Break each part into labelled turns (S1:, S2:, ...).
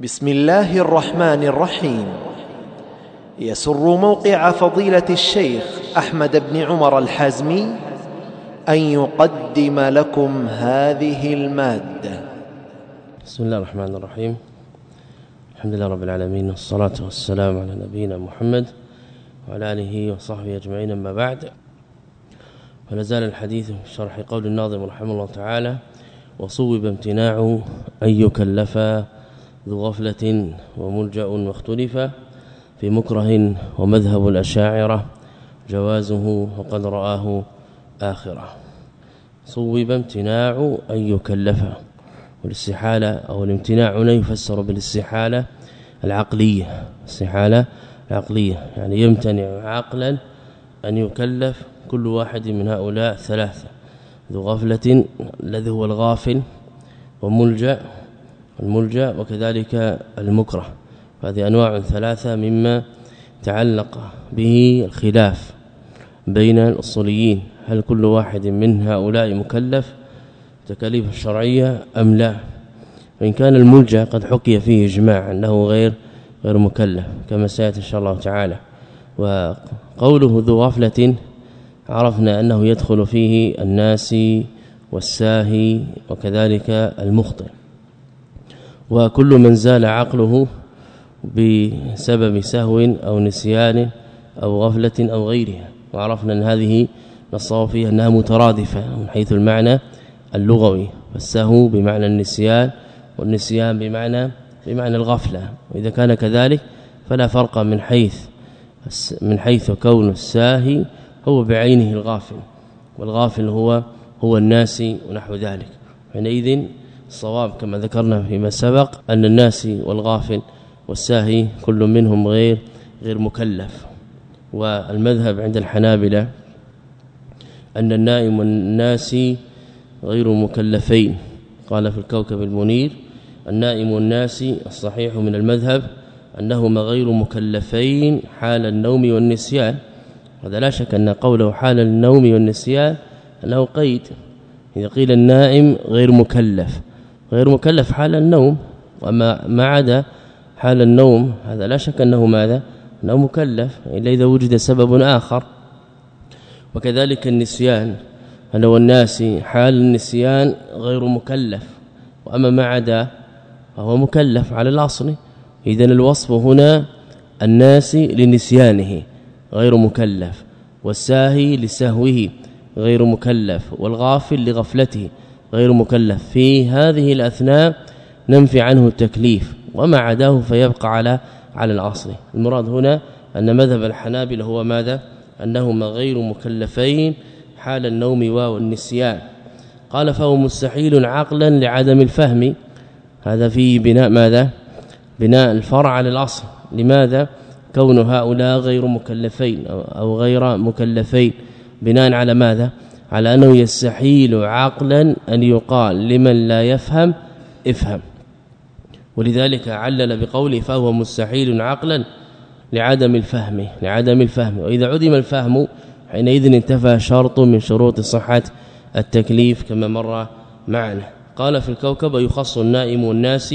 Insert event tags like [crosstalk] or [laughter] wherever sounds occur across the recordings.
S1: بسم الله الرحمن الرحيم يسر موقع فضيله الشيخ احمد بن عمر الحازمي ان يقدم لكم هذه الماده
S2: بسم الله الرحمن الرحيم الحمد لله رب العالمين والصلاه والسلام على نبينا محمد وعلى اله وصحبه اجمعين اما بعد فلا زال الحديث في شرح قول الناظم رحمه الله تعالى وصوب امتناع ان يكلف ذو غفلة وملجأ واختلف في مكره ومذهب الأشاعرة جوازه وقد رآه آخرة. صوب امتناع أن يكلف والاستحالة أو الامتناع لا يفسر بالاستحالة العقلية. استحالة العقلية يعني يمتنع عقلا أن يكلف كل واحد من هؤلاء ثلاثة. ذو غفلة الذي هو الغافل وملجأ الملجأ وكذلك المكره. هذه أنواع ثلاثة مما تعلق به الخلاف بين الأصوليين. هل كل واحد من هؤلاء مكلف؟ تكاليف الشرعية أم لا؟ وإن كان الملجأ قد حكي فيه إجماع أنه غير غير مكلف كما سيأتي إن شاء الله تعالى. وقوله ذو غفلة عرفنا أنه يدخل فيه الناسي والساهي وكذلك المخطئ. وكل من زال عقله بسبب سهو أو نسيان أو غفلة أو غيرها. وعرفنا أن هذه نصاب فيها أنها مترادفة من حيث المعنى اللغوي. فالسهو بمعنى النسيان والنسيان بمعنى بمعنى الغفلة. وإذا كان كذلك فلا فرق من حيث من حيث كون الساهي هو بعينه الغافل. والغافل هو هو الناسي ونحو ذلك. حينئذ الصواب كما ذكرنا فيما سبق أن الناس والغافل والساهي كل منهم غير غير مكلف. والمذهب عند الحنابلة أن النائم والناس غير مكلفين. قال في الكوكب المنير النائم والناس الصحيح من المذهب أنهما غير مكلفين حال النوم والنسيان. هذا لا شك أن قوله حال النوم والنسيان أنه قيد. إذا قيل النائم غير مكلف. غير مكلف حال النوم وما ما عدا حال النوم هذا لا شك أنه ماذا؟ أنه مكلف إلا إذا وجد سبب آخر. وكذلك النسيان هل الناس حال النسيان غير مكلف. وأما ما عدا فهو مكلف على الأصل. اذا الوصف هنا الناس لنسيانه غير مكلف والساهي لسهوه غير مكلف والغافل لغفلته. غير مكلف. في هذه الأثناء ننفي عنه التكليف وما عداه فيبقى على على الاصل المراد هنا أن مذهب الحنابلة هو ماذا؟ أنهما غير مكلفين حال النوم والنسيان قال فهو مستحيل عقلا لعدم الفهم. هذا فيه بناء ماذا؟ بناء الفرع على الاصل لماذا؟ كون هؤلاء غير مكلفين أو غير مكلفين. بناء على ماذا؟ على أنه يستحيل عقلا أن يقال لمن لا يفهم افهم. ولذلك علل بقوله فهو مستحيل عقلا لعدم الفهم لعدم الفهم. وإذا عدم الفهم حينئذ انتفى شرط من شروط صحة التكليف كما مر معنا. قال في الكوكب يخص النائم والناس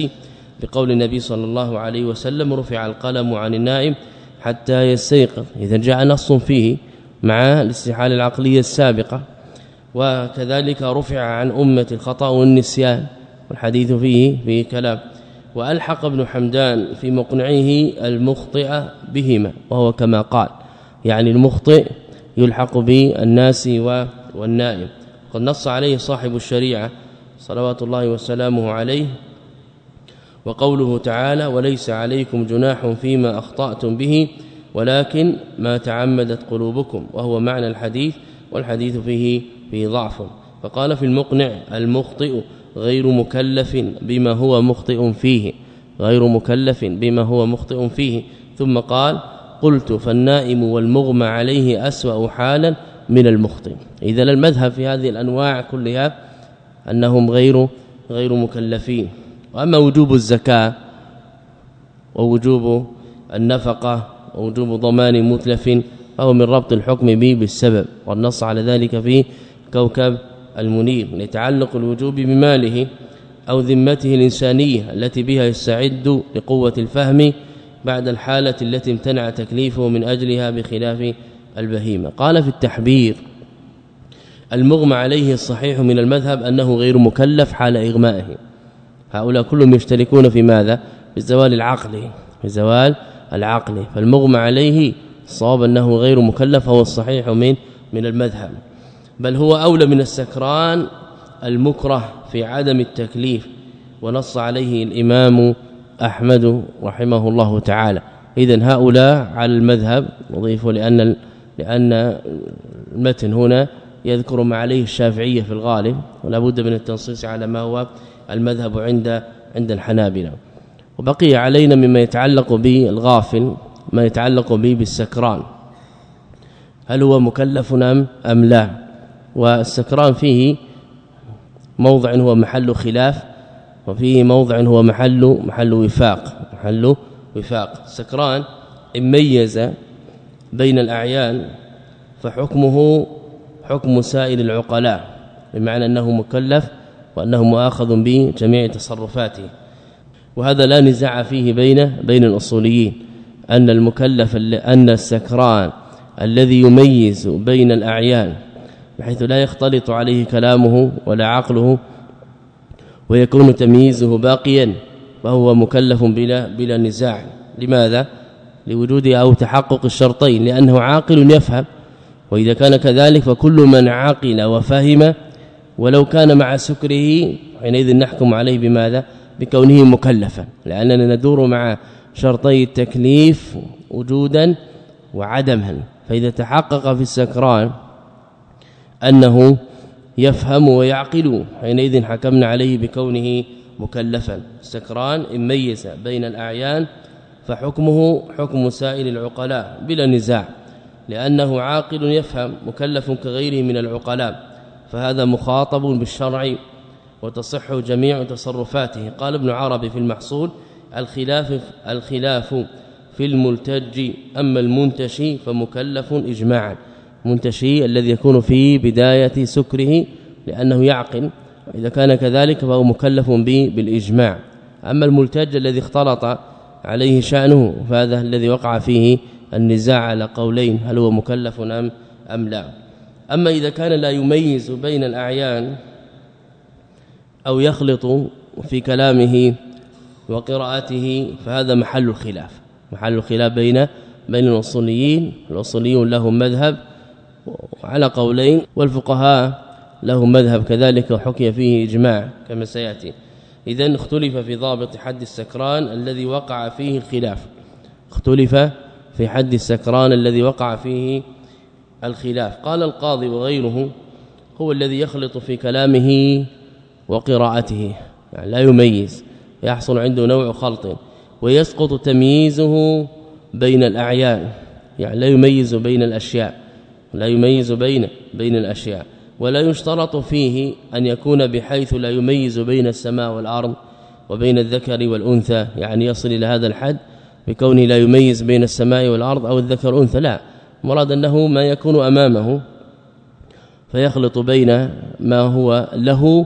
S2: بقول النبي صلى الله عليه وسلم رفع القلم عن النائم حتى يستيقظ. إذا جاء نص فيه مع الاستحالة العقلية السابقة. وكذلك رفع عن أمة الخطأ والنسيان والحديث فيه في كلام. وألحق ابن حمدان في مقنعه المخطئ بهما وهو كما قال يعني المخطئ يلحق بالناس والنائم. قد نص عليه صاحب الشريعة صلوات الله وسلامه عليه وقوله تعالى وليس عليكم جناح فيما أخطأتم به ولكن ما تعمدت قلوبكم وهو معنى الحديث والحديث فيه فيه ضعف. فقال في المقنع المخطئ غير مكلف بما هو مخطئ فيه غير مكلف بما هو مخطئ فيه. ثم قال قلت فالنائم والمغمى عليه أسوأ حالا من المخطئ. اذا المذهب في هذه الأنواع كلها أنهم غير غير مكلفين. وأما وجوب الزكاة ووجوب النفقة ووجوب ضمان متلف فهو من ربط الحكم به بالسبب. والنص على ذلك في كوكب المنير لتعلق الوجوب بماله أو ذمته الإنسانية التي بها يستعد لقوة الفهم بعد الحالة التي امتنع تكليفه من أجلها بخلاف البهيمة. قال في التحبير المغمى عليه الصحيح من المذهب أنه غير مكلف حال إغمائه. هؤلاء كلهم يشتركون في ماذا؟ في زوال العقل في زوال العقل. فالمغمى عليه صاب أنه غير مكلف هو الصحيح من من المذهب. بل هو أولى من السكران المكره في عدم التكليف ونص عليه الإمام أحمد رحمه الله تعالى. اذا هؤلاء على المذهب نضيف لأن لأن المتن هنا يذكر ما عليه الشافعية في الغالب ولا بد من التنصيص على ما هو المذهب عند عند الحنابلة. وبقي علينا مما يتعلق بالغافل ما يتعلق به بالسكران. هل هو مكلف ام أم لا؟ والسكران فيه موضع هو محل خلاف وفيه موضع هو محل محل وفاق محل وفاق. سكران إن ميز بين الأعيان فحكمه حكم سائر العقلاء بمعنى أنه مكلف وأنه مؤاخذ بجميع تصرفاته. وهذا لا نزاع فيه بين بين الأصوليين أن المكلف أن السكران الذي يميز بين الأعيان بحيث لا يختلط عليه كلامه ولا عقله ويكون تمييزه باقيا فهو مكلف بلا بلا نزاع. لماذا؟ لوجود أو تحقق الشرطين لأنه عاقل يفهم. وإذا كان كذلك فكل من عقل وفهم ولو كان مع سكره حينئذ نحكم عليه بماذا؟ بكونه مكلفا. لأننا ندور مع شرطي التكليف وجودا وعدما. فإذا تحقق في السكران أنه يفهم ويعقل. حينئذ حكمنا عليه بكونه مكلفا. السكران إن ميز بين الأعيان فحكمه حكم سائر العقلاء بلا نزاع. لأنه عاقل يفهم مكلف كغيره من العقلاء. فهذا مخاطب بالشرع وتصح جميع تصرفاته. قال ابن عربي في المحصول الخلاف الخلاف في الملتج أما المنتشي فمكلف اجماعا. منتشي الذي يكون في بداية سكره لأنه يعقل إذا كان كذلك فهو مكلف به بالإجماع. أما الملتج الذي اختلط عليه شأنه فهذا الذي وقع فيه النزاع على قولين هل هو مكلف ام أم لا. أما إذا كان لا يميز بين الأعيان أو يخلط في كلامه وقراءته فهذا محل الخلاف. محل الخلاف بين بين الأصوليين الأصوليون لهم مذهب على قولين والفقهاء لهم مذهب كذلك وحكي فيه إجماع كما سيأتي. اذا اختلف في ضابط حد السكران الذي وقع فيه الخلاف. اختلف في حد السكران الذي وقع فيه الخلاف. قال القاضي وغيره هو الذي يخلط في كلامه وقراءته يعني لا يميز يحصل عنده نوع خلط ويسقط تمييزه بين الأعيان يعني لا يميز بين الأشياء. لا يميز بين بين الأشياء. ولا يشترط فيه أن يكون بحيث لا يميز بين السماء والأرض وبين الذكر والأنثى. يعني يصل إلى هذا الحد بكونه لا يميز بين السماء والأرض أو الذكر والأنثى. لا. مراد أنه ما يكون أمامه فيخلط بين ما هو له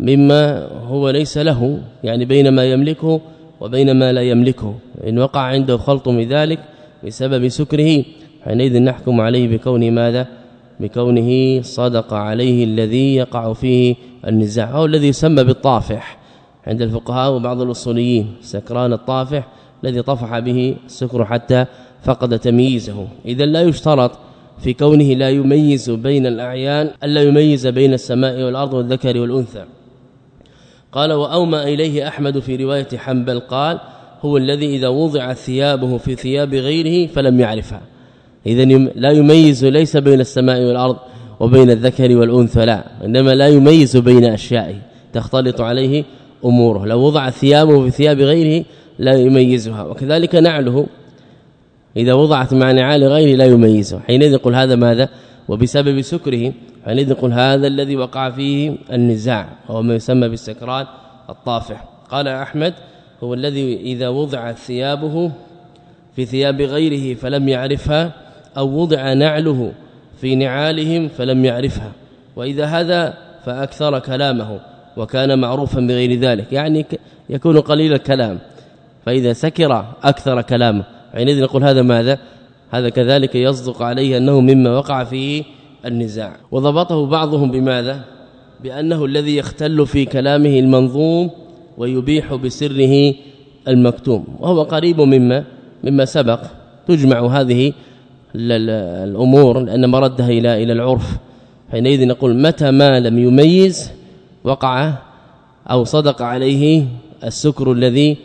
S2: مما هو ليس له. يعني بين ما يملكه وبين ما لا يملكه. إن وقع عنده خلط من ذلك بسبب سكره حينئذ نحكم عليه بكون ماذا؟ بكونه صدق عليه الذي يقع فيه النزاع أو الذي يسمى بالطافح. عند الفقهاء وبعض الأصوليين سكران الطافح الذي طفح به السكر حتى فقد تمييزه. اذا لا يشترط في كونه لا يميز بين الأعيان الا يميز بين السماء والأرض والذكر والأنثى. قال واومى إليه أحمد في رواية حنبل قال هو الذي إذا وضع ثيابه في ثياب غيره فلم يعرفها. اذا لا يميز ليس بين السماء والأرض وبين الذكر والأنثى لا إنما لا يميز بين أشيائه تختلط عليه أموره لو وضع ثيابه في ثياب غيره لا يميزها وكذلك نعله إذا وضعت مع نعال غيره لا يميزه حينئذ يقول هذا ماذا؟ وبسبب سكره حينئذ يقول هذا الذي وقع فيه النزاع وهو ما يسمى بالسكران الطافح. قال أحمد هو الذي إذا وضع ثيابه في ثياب غيره فلم يعرفها أو وضع نعله في نعالهم فلم يعرفها وإذا هذا فأكثر كلامه وكان معروفا بغير ذلك يعني يكون قليل الكلام فإذا سكر أكثر كلامه. حينئذ نقول هذا ماذا؟ هذا كذلك يصدق عليه أنه مما وقع فيه النزاع. وضبطه بعضهم بماذا؟ بأنه الذي يختل في كلامه المنظوم ويبيح بسره المكتوم وهو قريب مما مما سبق تجمع هذه الأمور لأن مردها إلى إلى العرف. حينئذ نقول متى ما لم يميز وقع أو صدق عليه السكر الذي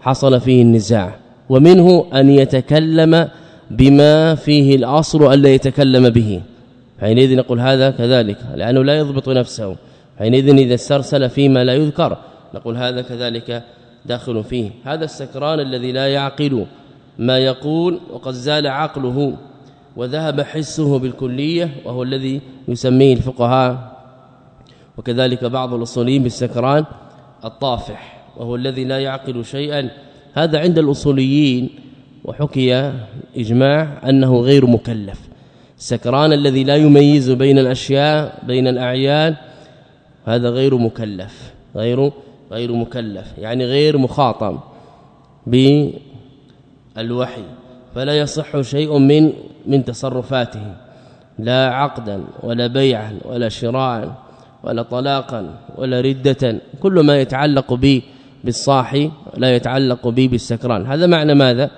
S2: حصل فيه النزاع. ومنه أن يتكلم بما فيه الأصل ألا يتكلم به. حينئذ نقول هذا كذلك لأنه لا يضبط نفسه. حينئذ إذا استرسل فيما لا يذكر نقول هذا كذلك داخل فيه. هذا السكران الذي لا يعقل ما يقول وقد زال عقله. وذهب حسه بالكلية وهو الذي يسميه الفقهاء. وكذلك بعض الأصوليين بالسكران الطافح وهو الذي لا يعقل شيئا. هذا عند الأصوليين وحكي إجماع أنه غير مكلف. السكران الذي لا يميز بين الأشياء بين الأعيان هذا غير مكلف. غير غير مكلف يعني غير مخاطب بالوحي. فلا يصح شيء من من تصرفاته لا عقدا ولا بيعا ولا شراء ولا طلاقا ولا ردة كل ما يتعلق به بالصاحي لا يتعلق به بالسكران هذا معنى ماذا؟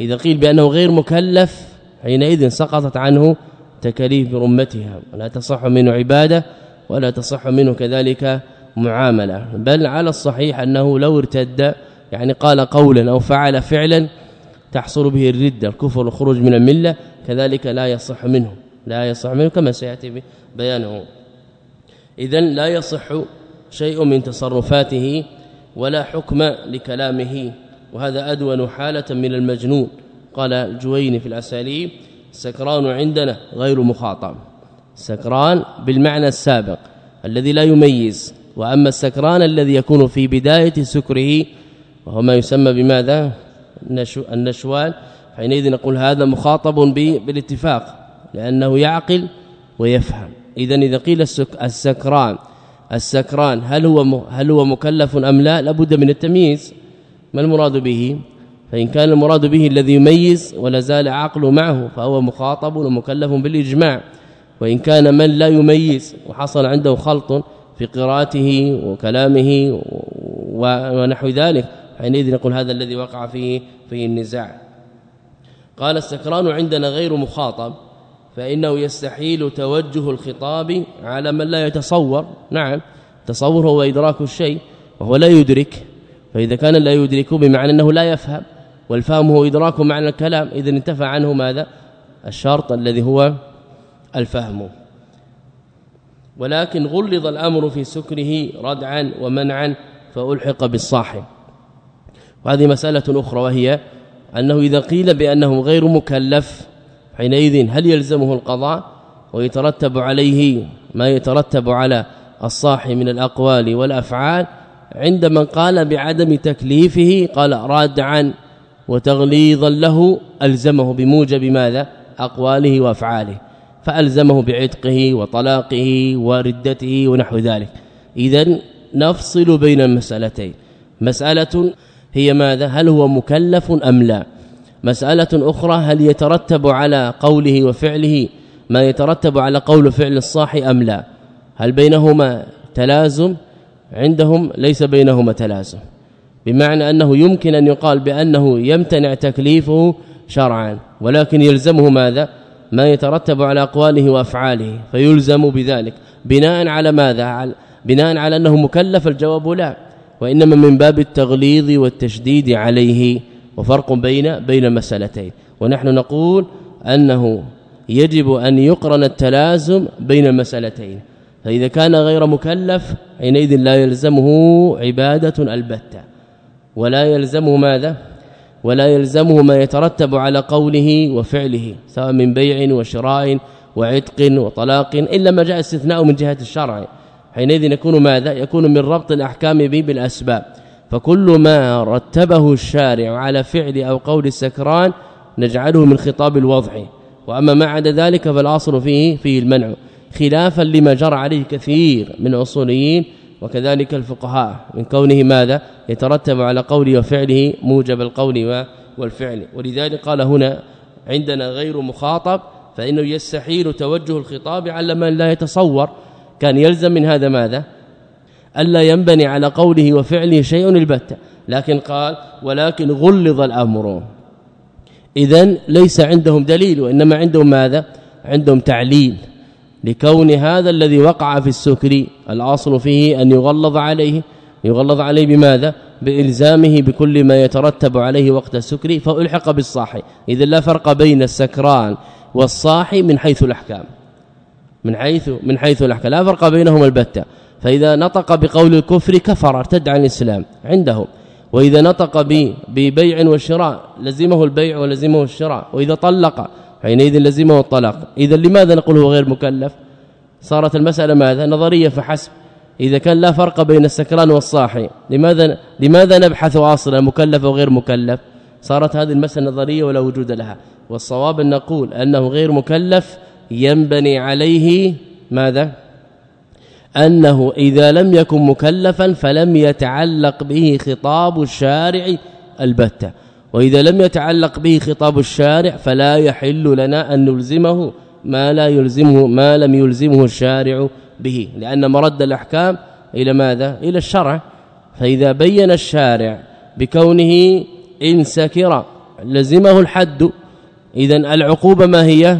S2: إذا قيل بأنه غير مكلف حينئذ سقطت عنه تكاليف برمتها ولا تصح منه عبادة ولا تصح منه كذلك معاملة بل على الصحيح أنه لو ارتد يعني قال قولا أو فعل فعلا تحصل به الردة الكفر الخروج من المله كذلك لا يصح منه لا يصح منه كما سياتي بيانه اذا لا يصح شيء من تصرفاته ولا حكم لكلامه وهذا أدون حالة من المجنون. قال الجويني في الأساليب سكران عندنا غير مخاطب. سكران بالمعنى السابق الذي لا يميز. وأما السكران الذي يكون في بداية سكره وهو ما يسمى بماذا؟ النشوان حينئذ نقول هذا مخاطب بالاتفاق لأنه يعقل ويفهم. اذا إذا قيل السكران السكران هل هو هل هو مكلف أم لا؟ لابد من التمييز. ما المراد به؟ فإن كان المراد به الذي يميز ولا زال عقله معه فهو مخاطب ومكلف بالإجماع. وإن كان من لا يميز وحصل عنده خلط في قراءته وكلامه ونحو ذلك حينئذ نقول هذا الذي وقع فيه في النزاع. قال السكران عندنا غير مخاطب فإنه يستحيل توجه الخطاب على من لا يتصور. نعم تصور هو إدراك الشيء وهو لا يدرك. فإذا كان لا يدرك بمعنى أنه لا يفهم والفهم هو إدراك معنى الكلام اذا انتفى عنه ماذا؟ الشرط الذي هو الفهم. ولكن غلظ الأمر في سكره ردعا ومنعا فألحق بالصاحب. وهذه مسألة أخرى وهي أنه إذا قيل بأنه غير مكلف حينئذ هل يلزمه القضاء؟ ويترتب عليه ما يترتب على الصاحي من الأقوال والأفعال. عند من قال بعدم تكليفه قال رادعا وتغليظا له ألزمه بموجب ماذا؟ أقواله وأفعاله. فألزمه بعتقه وطلاقه وردته ونحو ذلك. اذا نفصل بين المسألتين. مسألة هي ماذا؟ هل هو مكلف أم لا؟ مسألة أخرى هل يترتب على قوله وفعله ما يترتب على قول وفعل الصاحي أم لا؟ هل بينهما تلازم؟ عندهم ليس بينهما تلازم. بمعنى أنه يمكن أن يقال بأنه يمتنع تكليفه شرعا ولكن يلزمه ماذا؟ ما يترتب على أقواله وأفعاله فيلزم بذلك. بناء على ماذا؟ بناء على أنه مكلف الجواب لا. وإنما من باب التغليظ والتشديد عليه وفرق بين بين المسالتين ونحن نقول أنه يجب أن يقرن التلازم بين المسألتين. فإذا كان غير مكلف حينئذ لا يلزمه عبادة البتة. ولا يلزمه ماذا؟ ولا يلزمه ما يترتب على قوله وفعله سواء من بيع وشراء وعتق وطلاق إلا ما جاء استثناء من جهة الشرع. حينئذ يكون ماذا؟ يكون من ربط الأحكام به بالأسباب. فكل ما رتبه الشارع على فعل أو قول السكران نجعله من خطاب الوضع. وأما ما عدا ذلك فالأصل فيه فيه المنع. خلافا لما جرى عليه كثير من الاصوليين وكذلك الفقهاء. من كونه ماذا؟ يترتب على قوله وفعله موجب القول والفعل. ولذلك قال هنا عندنا غير مخاطب فإنه يستحيل توجه الخطاب على من لا يتصور. كان يلزم من هذا ماذا؟ ألا ينبني على قوله وفعله شيء البتة. لكن قال ولكن غلظ الأمر. اذا ليس عندهم دليل وإنما عندهم ماذا؟ عندهم تعليل لكون هذا الذي وقع في السكر الأصل فيه أن يغلظ عليه يغلظ عليه بماذا؟ بإلزامه بكل ما يترتب عليه وقت السكر فألحق بالصاحي. اذا لا فرق بين السكران والصاحي من حيث الأحكام. من حيث من حيث الأحكام. لا فرق بينهما البتة. فإذا نطق بقول الكفر كفر ارتد عن الإسلام عندهم. وإذا نطق ببيع وشراء لزمه البيع ولزمه الشراء. وإذا طلق حينئذ لزمه الطلاق. إذا لماذا نقول هو غير مكلف؟ صارت المسألة ماذا؟ نظرية فحسب. إذا كان لا فرق بين السكران والصاحي لماذا لماذا نبحث أصلا مكلف وغير مكلف؟ صارت هذه المسألة نظرية ولا وجود لها. والصواب أن نقول أنه غير مكلف ينبني عليه ماذا؟ أنه إذا لم يكن مكلفا فلم يتعلق به خطاب الشارع البتة. وإذا لم يتعلق به خطاب الشارع فلا يحل لنا أن نلزمه ما لا يلزمه ما لم يلزمه الشارع به. لأن مرد الأحكام إلى ماذا؟ إلى الشرع. فإذا بين الشارع بكونه إن سكر لزمه الحد. اذا العقوبة ما هي؟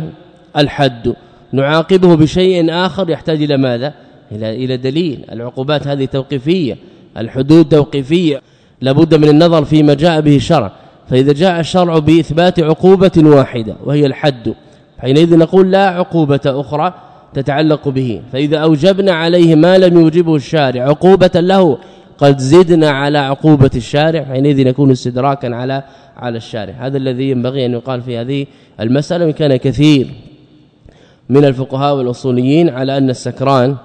S2: الحد. نعاقبه بشيء آخر يحتاج إلى ماذا؟ إلى إلى دليل. العقوبات هذه توقيفية. الحدود توقيفية. لابد من النظر فيما جاء به الشرع. فإذا جاء الشرع بإثبات عقوبة واحدة وهي الحد. حينئذ نقول لا عقوبة أخرى تتعلق به. فإذا أوجبنا عليه ما لم يوجبه الشارع عقوبة له قد زدنا على عقوبة الشارع. حينئذ يكون استدراكا على على الشارع. هذا الذي ينبغي أن يقال في هذه المسألة وإن كان كثير. من الفقهاء والأصوليين على أن السكران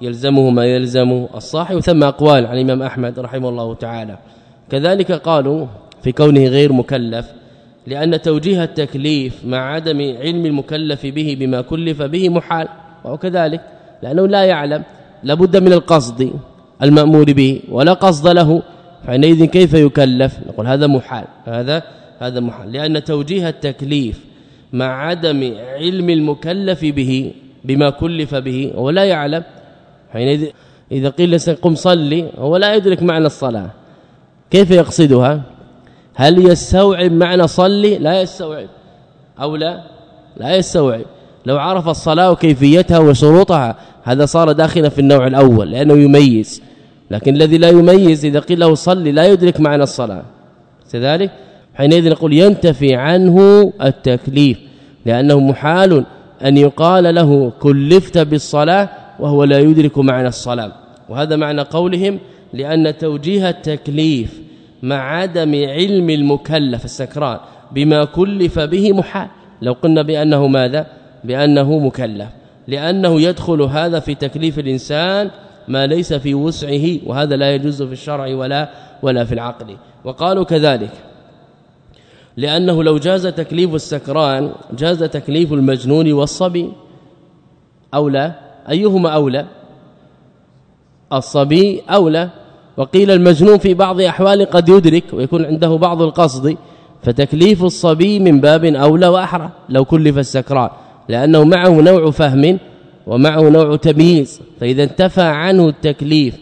S2: يلزمه ما يلزم الصاحي وثم أقوال عن الإمام أحمد رحمه الله تعالى. كذلك قالوا في كونه غير مكلف لأن توجيه التكليف مع عدم علم المكلف به بما كلف به محال وكذلك لأنه لا يعلم لابد من القصد المأمور به ولا قصد له فحينئذ كيف يكلف؟ نقول هذا محال هذا هذا محال لأن توجيه التكليف مع عدم علم المكلف به بما كلف به ولا يعلم. حينئذ إذا قيل قم صلي هو لا يدرك معنى الصلاة. كيف يقصدها؟ هل يستوعب معنى صلي؟ لا يستوعب. أو لا؟ لا يستوعب. لو عرف الصلاة وكيفيتها وشروطها هذا صار داخلا في النوع الأول لأنه يميز. لكن الذي لا يميز إذا قيل له صلي لا يدرك معنى الصلاة. كذلك حينئذ نقول ينتفي عنه التكليف لأنه محال أن يقال له كلفت بالصلاة وهو لا يدرك معنى الصلاة. وهذا معنى قولهم لأن توجيه التكليف مع عدم علم المكلف السكران بما كلف به محال. لو قلنا بأنه ماذا؟ بأنه مكلف. لأنه يدخل هذا في تكليف الإنسان ما ليس في وسعه وهذا لا يجوز في الشرع ولا ولا في العقل. وقالوا كذلك لأنه لو جاز تكليف السكران جاز تكليف المجنون والصبي أولى أيهما أولى؟ الصبي أولى. وقيل المجنون في بعض احوال قد يدرك ويكون عنده بعض القصد فتكليف الصبي من باب أولى وأحرى لو كلف السكران لأنه معه نوع فهم ومعه نوع تمييز فإذا انتفى عنه التكليف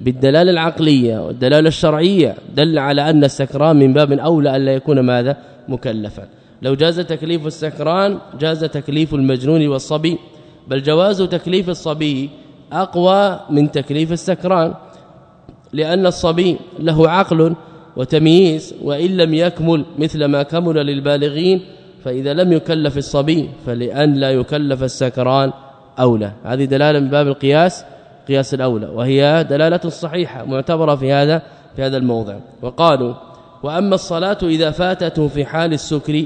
S2: بالدلالة العقلية والدلالة الشرعية دل على أن السكران من باب أولى الا يكون ماذا؟ مكلفا. لو جاز تكليف السكران جاز تكليف المجنون والصبي بل جواز تكليف الصبي أقوى من تكليف السكران لأن الصبي له عقل وتمييز وإن لم يكمل مثل ما كمل للبالغين فإذا لم يكلف الصبي فلأن لا يكلف السكران أولى. هذه دلالة من باب القياس قياس الأولى وهي دلالة صحيحة معتبرة في هذا في هذا الموضع. وقالوا وأما الصلاة إذا فاتته في حال السكر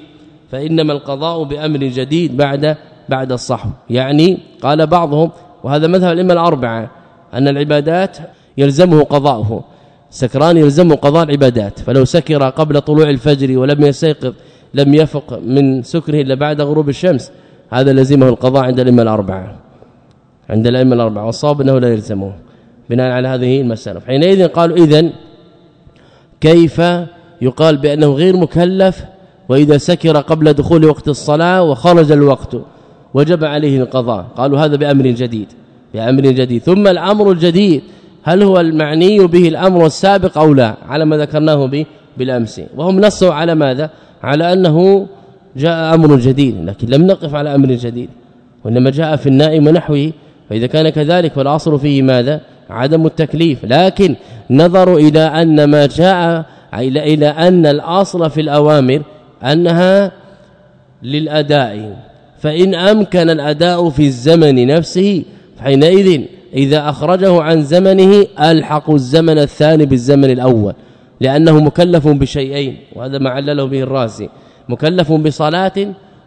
S2: فإنما القضاء بأمر جديد بعد بعد الصحو. يعني قال بعضهم وهذا مذهب الأئمة الأربعة أن العبادات يلزمه قضاؤه. سكران يلزمه قضاء العبادات. فلو سكر قبل طلوع الفجر ولم يستيقظ لم يفق من سكره إلا بعد غروب الشمس هذا لزمه القضاء عند الأئمة الأربعة. عند الأئمة الأربعة والصواب أنه لا يلزمه بناء على هذه المسألة. حينئذ قالوا اذا كيف يقال بأنه غير مكلف وإذا سكر قبل دخول وقت الصلاة وخرج الوقت وجب عليه القضاء؟ قالوا هذا بأمر جديد بأمر جديد. ثم الأمر الجديد هل هو المعني به الأمر السابق أو لا؟ على ما ذكرناه به بالأمس. وهم نصوا على ماذا؟ على أنه جاء أمر جديد لكن لم نقف على أمر جديد وإنما جاء في النائم ونحوه فإذا كان كذلك فالاصل فيه ماذا؟ عدم التكليف. لكن نظروا إلى أن ما جاء إلى إلى أن الأصل في الأوامر أنها للأداء. فإن أمكن الأداء في الزمن نفسه حينئذ إذا أخرجه عن زمنه ألحق الزمن الثاني بالزمن الأول. لأنه مكلف بشيئين وهذا ما علله به الرازي. مكلف بصلاة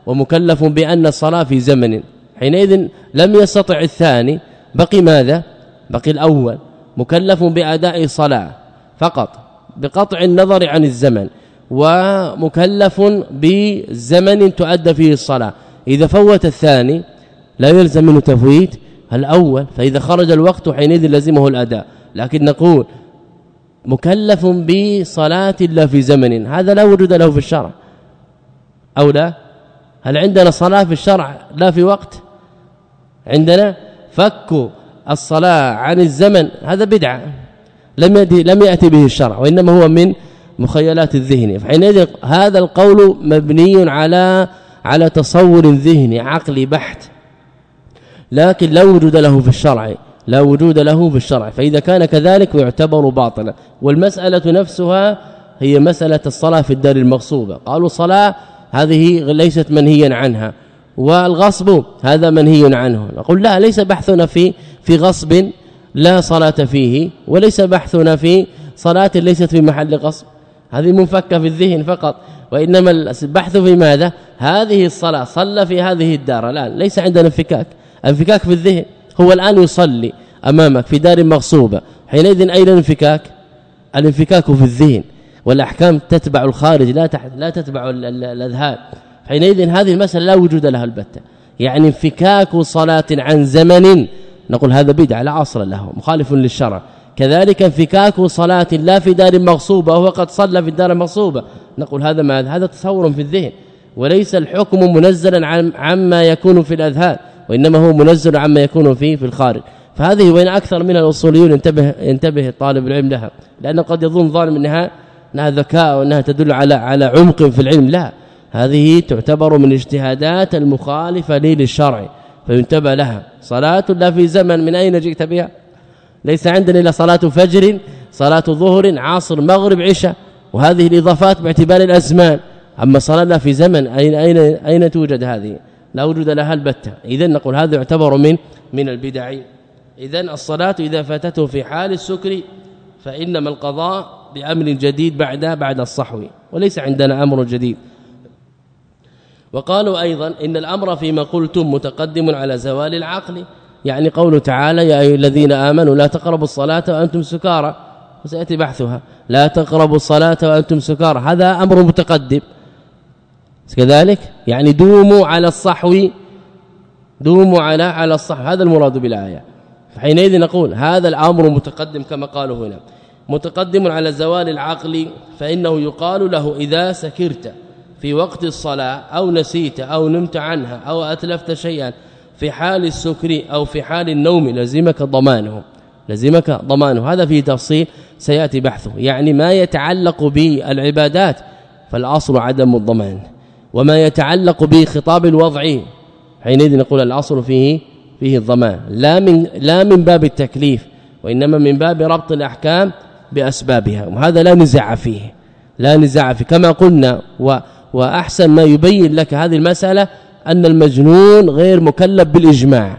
S2: ومكلف بأن الصلاة في زمن. حينئذ لم يستطع الثاني بقي ماذا؟ بقي الأول مكلف بأداء صلاة فقط بقطع النظر عن الزمن ومكلف بزمن تؤدى فيه الصلاة. إذا فوت الثاني لا يلزم منه تفويت الأول فإذا خرج الوقت حينئذ لزمه الأداء. لكن نقول مكلف بصلاة لا في زمن هذا لا وجود له في الشرع. أو لا؟ هل عندنا صلاة في الشرع لا في وقت؟ عندنا فك الصلاة عن الزمن هذا بدعة لم لم يأتي به الشرع وإنما هو من مخيلات الذهن. فحينئذ هذا القول مبني على على تصور ذهني عقلي بحت. لكن لا وجود له في الشرع لا وجود له في الشرع. فإذا كان كذلك يعتبر باطلا. والمسألة نفسها هي مسألة الصلاة في الدار المغصوبة. قالوا صلاة هذه ليست منهيا عنها. والغصب هذا منهي عنه. نقول لا ليس بحثنا في في غصب لا صلاة فيه وليس بحثنا في صلاة ليست في محل غصب. هذه منفكة في الذهن فقط. وإنما البحث في ماذا؟ هذه الصلاة صلى في هذه الدار. الان ليس عندنا انفكاك. انفكاك في الذهن. هو الآن يصلي أمامك في دار مغصوبة. حينئذ أين الانفكاك؟ الانفكاك في الذهن. والأحكام تتبع الخارج لا لا تتبع الأذهان. حينئذ هذه المسألة لا وجود لها البتة. يعني انفكاك صلاة عن زمن نقول هذا بدعة لا اصل له مخالف للشرع. كذلك انفكاك صلاة لا في دار مغصوبة وهو قد صلى في الدار المغصوبه نقول هذا ما هذا تصور في الذهن. وليس الحكم منزلا عن عما يكون في الأذهان وإنما هو منزل عما يكون فيه في الخارج. فهذه وين أكثر من الأصوليون انتبه ينتبه طالب العلم لها. لأنه قد يظن ظالم إنها إنها ذكاء وإنها تدل على على عمق في العلم. لا. هذه تعتبر من اجتهادات المخالفة للشرع فينتبه لها. صلاة لا في زمن من أين جئت بها؟ ليس عندنا إلا صلاة فجر صلاة ظهر عصر مغرب عشاء وهذه الإضافات باعتبار الأزمان. أما صلاة في زمن اين اين أين توجد هذه؟ لا وجود لها البتة. اذا نقول هذا يعتبر من من البدع. اذا الصلاة إذا فاتته في حال السكر فإنما القضاء بأمر جديد بعد بعد الصحو. وليس عندنا أمر جديد. وقالوا أيضا إن الأمر فيما قلتم متقدم على زوال العقل. يعني قوله تعالى يا أيها الذين آمنوا لا تقربوا الصلاة وأنتم سكارى. وسيأتي بحثها. لا تقربوا الصلاة وأنتم سكارى. هذا أمر متقدم. كذلك يعني دوموا على الصحو. دوموا على على الصحو. هذا المراد بالآية. فحينئذ نقول هذا الأمر متقدم كما قالوا هنا. متقدم على زوال العقل. فإنه يقال له إذا سكرت. في وقت الصلاة أو نسيت أو نمت عنها أو أتلفت شيئا في حال السكر أو في حال النوم لزمك ضمانه. لزمك ضمانه. هذا فيه تفصيل سيأتي بحثه. يعني ما يتعلق بالعبادات فالأصل عدم الضمان. وما يتعلق بخطاب الوضع حينئذ نقول الأصل فيه فيه الضمان. لا من لا من باب التكليف وإنما من باب ربط الأحكام بأسبابها. وهذا لا نزاع فيه. لا نزاع فيه. كما قلنا وأحسن ما يبين لك هذه المسألة أن المجنون غير مكلف بالإجماع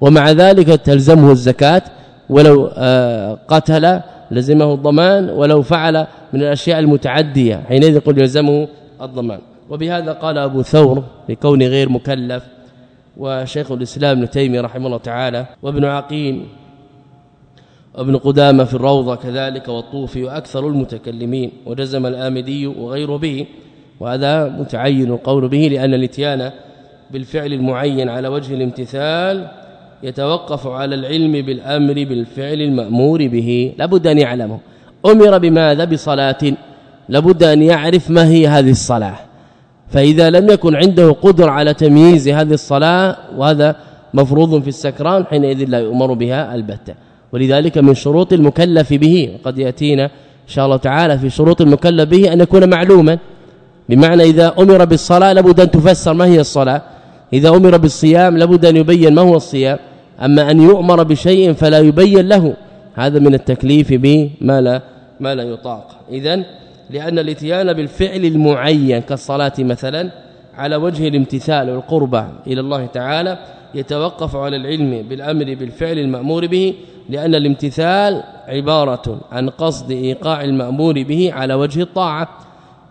S2: ومع ذلك تلزمه الزكاة ولو آه، قتل لزمه الضمان ولو فعل من الأشياء المتعدية حينئذ يقول يلزمه الضمان. وبهذا قال أبو ثور بكون غير مكلف وشيخ الإسلام ابن تيمية رحمه الله تعالى وابن عقيل وابن قدامة في الروضة كذلك والطوفي وأكثر المتكلمين وجزم الآمدي وغيره به. وهذا متعين القول به لأن الاتيان بالفعل المعين على وجه الامتثال يتوقف على العلم بالأمر بالفعل المأمور به. لابد أن يعلمه. أمر بماذا؟ بصلاة. لابد أن يعرف ما هي هذه الصلاة. فإذا لم يكن عنده قدر على تمييز هذه الصلاة وهذا مفروض في السكران حينئذ لا يؤمر بها البتة. ولذلك من شروط المكلف به وقد يأتينا إن شاء الله تعالى في شروط المكلف به أن يكون معلوما. بمعنى إذا أمر بالصلاة لابد أن تفسر ما هي الصلاة. إذا أمر بالصيام لابد أن يبين ما هو الصيام. أما أن يؤمر بشيء فلا يبين له. هذا من التكليف به ما لا ما لا يطاق. اذا لأن الإتيان بالفعل المعين كالصلاة مثلا على وجه الامتثال والقربة إلى الله تعالى يتوقف على العلم بالأمر بالفعل المأمور به لأن الامتثال عبارة عن قصد إيقاع المأمور به على وجه الطاعة.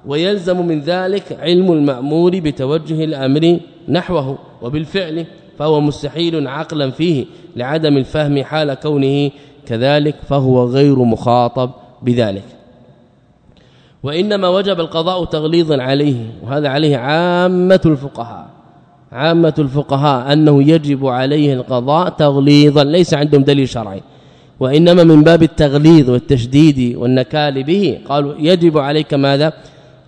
S2: ويلزم من ذلك علم المأمور بتوجه الأمر نحوه وبالفعل فهو مستحيل عقلا فيه لعدم الفهم حال كونه كذلك فهو غير مخاطب بذلك. وإنما وجب القضاء تغليظا عليه وهذا عليه عامة الفقهاء. عامة الفقهاء أنه يجب عليه القضاء تغليظا ليس عندهم دليل شرعي. وإنما من باب التغليظ والتشديد والنكال به قالوا يجب عليك ماذا؟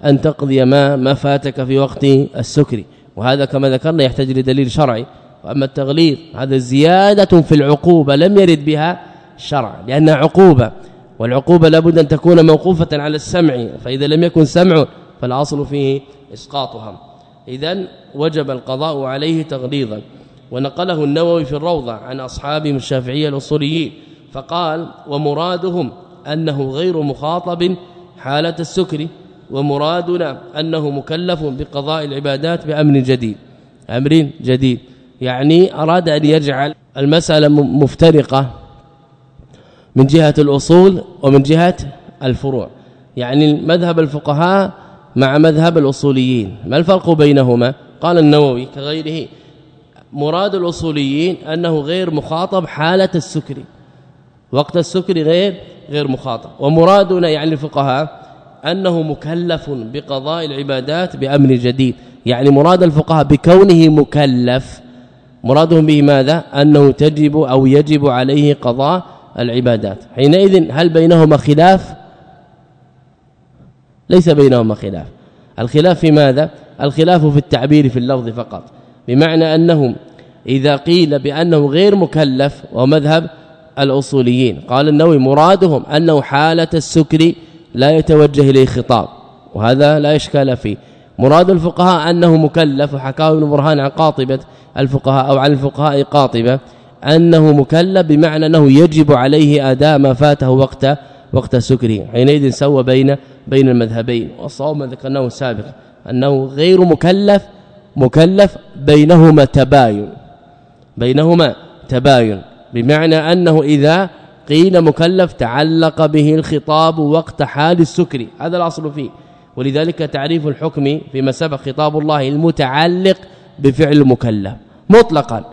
S2: أن تقضي ما ما فاتك في وقت السكر. وهذا كما ذكرنا يحتاج لدليل شرعي. وأما التغليظ هذا زيادة في العقوبة لم يرد بها الشرع لانها عقوبة. والعقوبة لابد أن تكون موقوفة على السمع فإذا لم يكن سمع فالأصل فيه اسقاطها اذا وجب القضاء عليه تغليظا. ونقله النووي في الروضة عن أصحابهم الشافعية الأصوليين فقال ومرادهم أنه غير مخاطب حالة السكر. ومرادنا أنه مكلف بقضاء العبادات بأمر جديد. أمر جديد. يعني أراد أن يجعل المسألة مفترقة من جهة الأصول ومن جهة الفروع. يعني مذهب الفقهاء مع مذهب الأصوليين. ما الفرق بينهما؟ قال النووي كغيره مراد الأصوليين أنه غير مخاطب حالة السكر وقت السكر غير غير مخاطب. ومرادنا يعني الفقهاء أنه مكلف بقضاء العبادات بأمر جديد. يعني مراد الفقهاء بكونه مكلف مرادهم به ماذا؟ أنه تجب أو يجب عليه قضاء العبادات. حينئذ هل بينهما خلاف؟ ليس بينهما خلاف. الخلاف في ماذا؟ الخلاف في التعبير في اللفظ فقط. بمعنى أنهم إذا قيل بأنه غير مكلف ومذهب الأصوليين قال النووي مرادهم أنه حالة السكر لا يتوجه إليه خطاب. وهذا لا إشكال فيه. مراد الفقهاء أنه مكلف وحكاه ابن برهان عن قاطبة الفقهاء أو عن الفقهاء قاطبة أنه مكلف بمعنى أنه يجب عليه أداء ما فاته وقت وقت سكره. حينئذ سوى بين بين المذهبين. والصواب ذكرناه سابقا أنه غير مكلف مكلف بينهما تباين. بينهما تباين. بمعنى أنه إذا قيل مكلف تعلق به الخطاب وقت حال السكر. هذا الأصل فيه. ولذلك تعريف الحكم فيما سبق خطاب الله المتعلق بفعل المكلف مطلقا.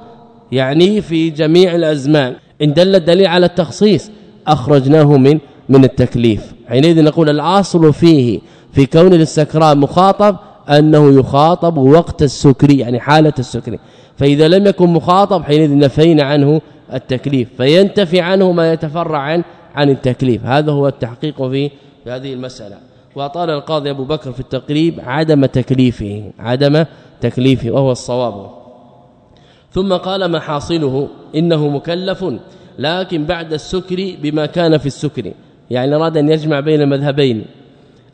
S2: يعني في جميع الأزمان. إن دل الدليل على التخصيص أخرجناه من من التكليف. حينئذ نقول الأصل فيه في كون السكران مخاطب أنه يخاطب وقت السكر يعني حالة السكر. فإذا لم يكن مخاطب حينئذ نفينا عنه التكليف فينتفي عنه ما يتفرع عن عن التكليف. هذا هو التحقيق في هذه المسألة. وأطال القاضي أبو بكر في التقريب عدم تكليفه عدم تكليفه وهو الصواب. ثم قال ما حاصله إنه مكلف لكن بعد السكر بما كان في السكر. يعني أراد أن يجمع بين المذهبين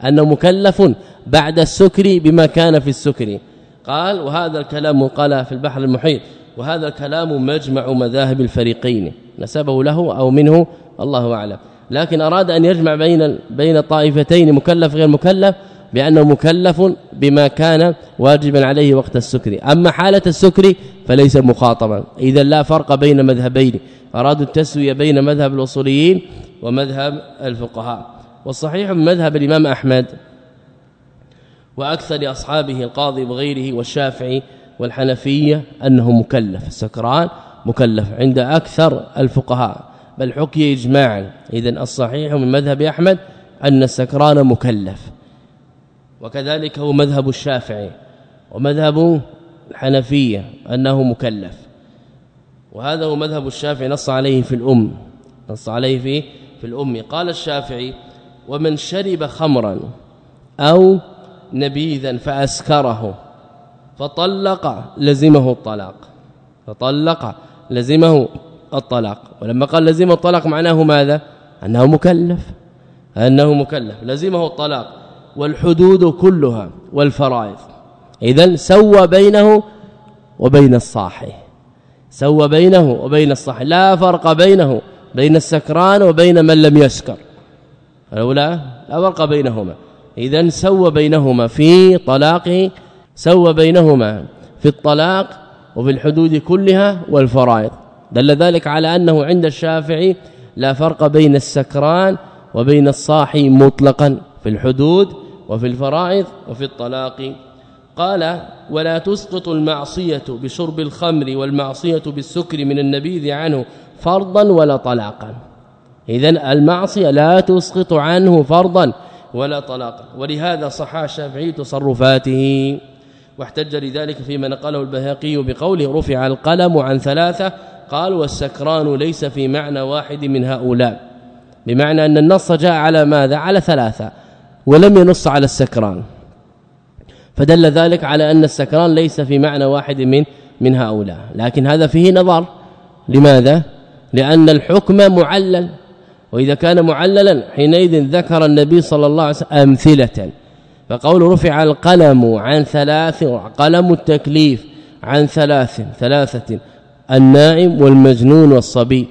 S2: أنه مكلف بعد السكر بما كان في السكر. قال وهذا الكلام قال في البحر المحيط. وهذا الكلام مجمع مذاهب الفريقين نسبه له أو منه الله أعلم. لكن أراد أن يجمع بين بين طائفتين مكلف غير مكلف؟ بأنه مكلف بما كان واجبا عليه وقت السكر. أما حالة السكر فليس مخاطبا. اذا لا فرق بين مذهبين. أرادوا التسوية بين مذهب الأصوليين ومذهب الفقهاء. والصحيح من مذهب الإمام أحمد وأكثر أصحابه القاضي وغيره والشافعي والحنفية أنه مكلف. السكران مكلف عند أكثر الفقهاء. بل حكي اجماعا. اذا الصحيح من مذهب أحمد أن السكران مكلف. وكذلك هو مذهب الشافعي ومذهب الحنفية أنه مكلف. وهذا هو مذهب الشافعي نص عليه في الأم. نص عليه في في الأم. قال الشافعي ومن شرب خمرا أو نبيذا فأسكره فطلق لزمه الطلاق. فطلق لزمه الطلاق. ولما قال لزمه الطلاق معناه ماذا؟ أنه مكلف. أنه مكلف. لزمه الطلاق والحدود كلها والفرائض. اذا سوى بينه وبين الصاحي. سوى بينه وبين الصاحي. لا فرق بينه بين السكران وبين من لم يسكر. الاولى لا فرق بينهما. اذا سوى بينهما في طلاقه سوى بينهما في الطلاق وفي الحدود كلها والفرائض. دل ذلك على أنه عند الشافعي لا فرق بين السكران وبين الصاحي مطلقا في الحدود وفي الفرائض وفي الطلاق. قال ولا تسقط المعصية بشرب الخمر والمعصية بالسكر من النبيذ عنه فرضا ولا طلاقا. اذا المعصية لا تسقط عنه فرضا ولا طلاقا. ولهذا صح الشافعي تصرفاته. واحتج لذلك فيما نقله البهقي بقوله رفع القلم عن ثلاثة قال والسكران ليس في معنى واحد من هؤلاء بمعنى أن النص جاء على ماذا؟ على ثلاثة ولم ينص على السكران. فدل ذلك على أن السكران ليس في معنى واحد من من هؤلاء. لكن هذا فيه نظر. لماذا؟ لأن الحكم معلل. وإذا كان معللا حينئذ ذكر النبي صلى الله عليه وسلم أمثلة. فقول رفع القلم عن ثلاث قلم التكليف عن ثلاث ثلاثة النائم والمجنون والصبي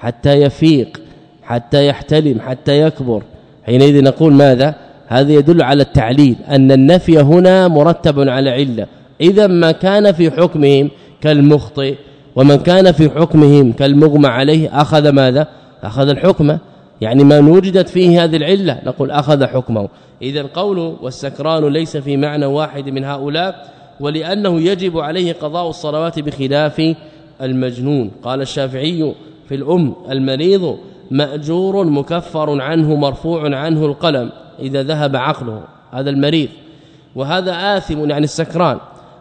S2: حتى يفيق حتى يحتلم حتى يكبر. حينئذ نقول ماذا؟ هذا يدل على التعليل أن النفي هنا مرتب على علة. إذا ما كان في حكمهم كالمخطئ ومن كان في حكمهم كالمغمى عليه أخذ ماذا؟ أخذ الحكم يعني ما وجدت فيه هذه العلة. نقول أخذ حكمه. إذا القول والسكران ليس في معنى واحد من هؤلاء ولأنه يجب عليه قضاء الصلوات بخلاف المجنون. قال الشافعي في الأم المريض مأجور مكفر عنه مرفوع عنه القلم إذا ذهب عقله هذا المريض. وهذا آثم يعني السكران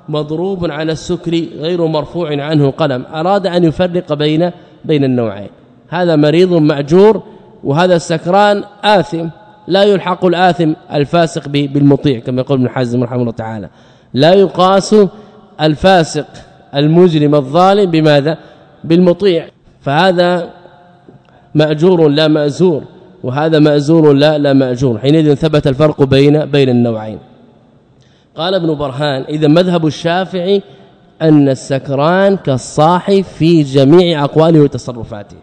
S2: مضروب على السكر غير مرفوع عنه قلم أراد أن يفرق بين بين النوعين. هذا مريض مأجور وهذا السكران آثم لا يلحق الآثم الفاسق بالمطيع كما يقول ابن حزم رحمه الله تعالى. لا يقاس الفاسق المجرم الظالم بماذا؟ بالمطيع. فهذا مأجور لا مأزور وهذا مأزور لا لا مأجور. حينئذ ثبت الفرق بين بين النوعين. قال ابن برهان إذا مذهب الشافعي أن السكران كالصاحي في جميع أقواله وتصرفاته.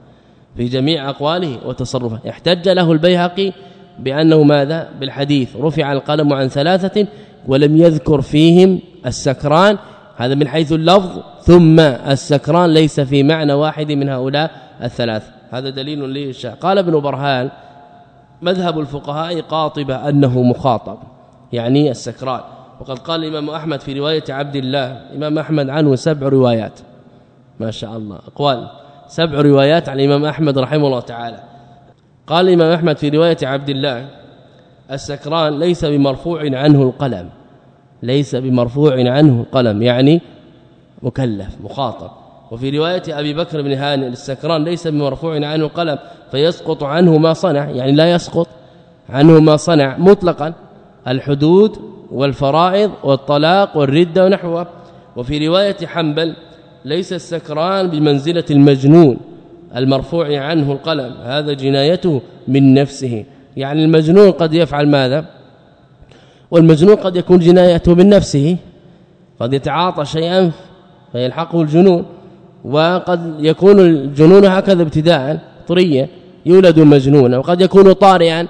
S2: في جميع أقواله وتصرفاته احتج له البيهقي بأنه ماذا؟ بالحديث. رفع القلم عن ثلاثة ولم يذكر فيهم السكران. هذا من حيث اللفظ. ثم السكران ليس في معنى واحد من هؤلاء الثلاث. هذا دليل للشاء قال ابن برهان مذهب الفقهاء قاطبة أنه مخاطب يعني السكران. وقد قال الإمام أحمد في رواية عبد الله امام أحمد عنه سبع روايات. ما شاء الله. أقوال. سبع روايات عن الإمام أحمد رحمه الله تعالى. قال الإمام أحمد في رواية عبد الله السكران ليس بمرفوع عنه القلم. ليس بمرفوع عنه قلم يعني مكلف مخاطب. وفي رواية أبي بكر بن هانئ السكران ليس بمرفوع عنه قلم فيسقط عنه ما صنع يعني لا يسقط عنه ما صنع مطلقا الحدود والفرائض والطلاق والردة ونحوه. وفي رواية حنبل ليس السكران بمنزلة المجنون المرفوع عنه القلم هذا جنايته من نفسه. يعني المجنون قد يفعل ماذا؟ والمجنون قد يكون جنايته من نفسه قد يتعاطى شيئا فيلحقه الجنون وقد يكون الجنون هكذا ابتداء فطريا يولد مجنونا وقد يكون طارئا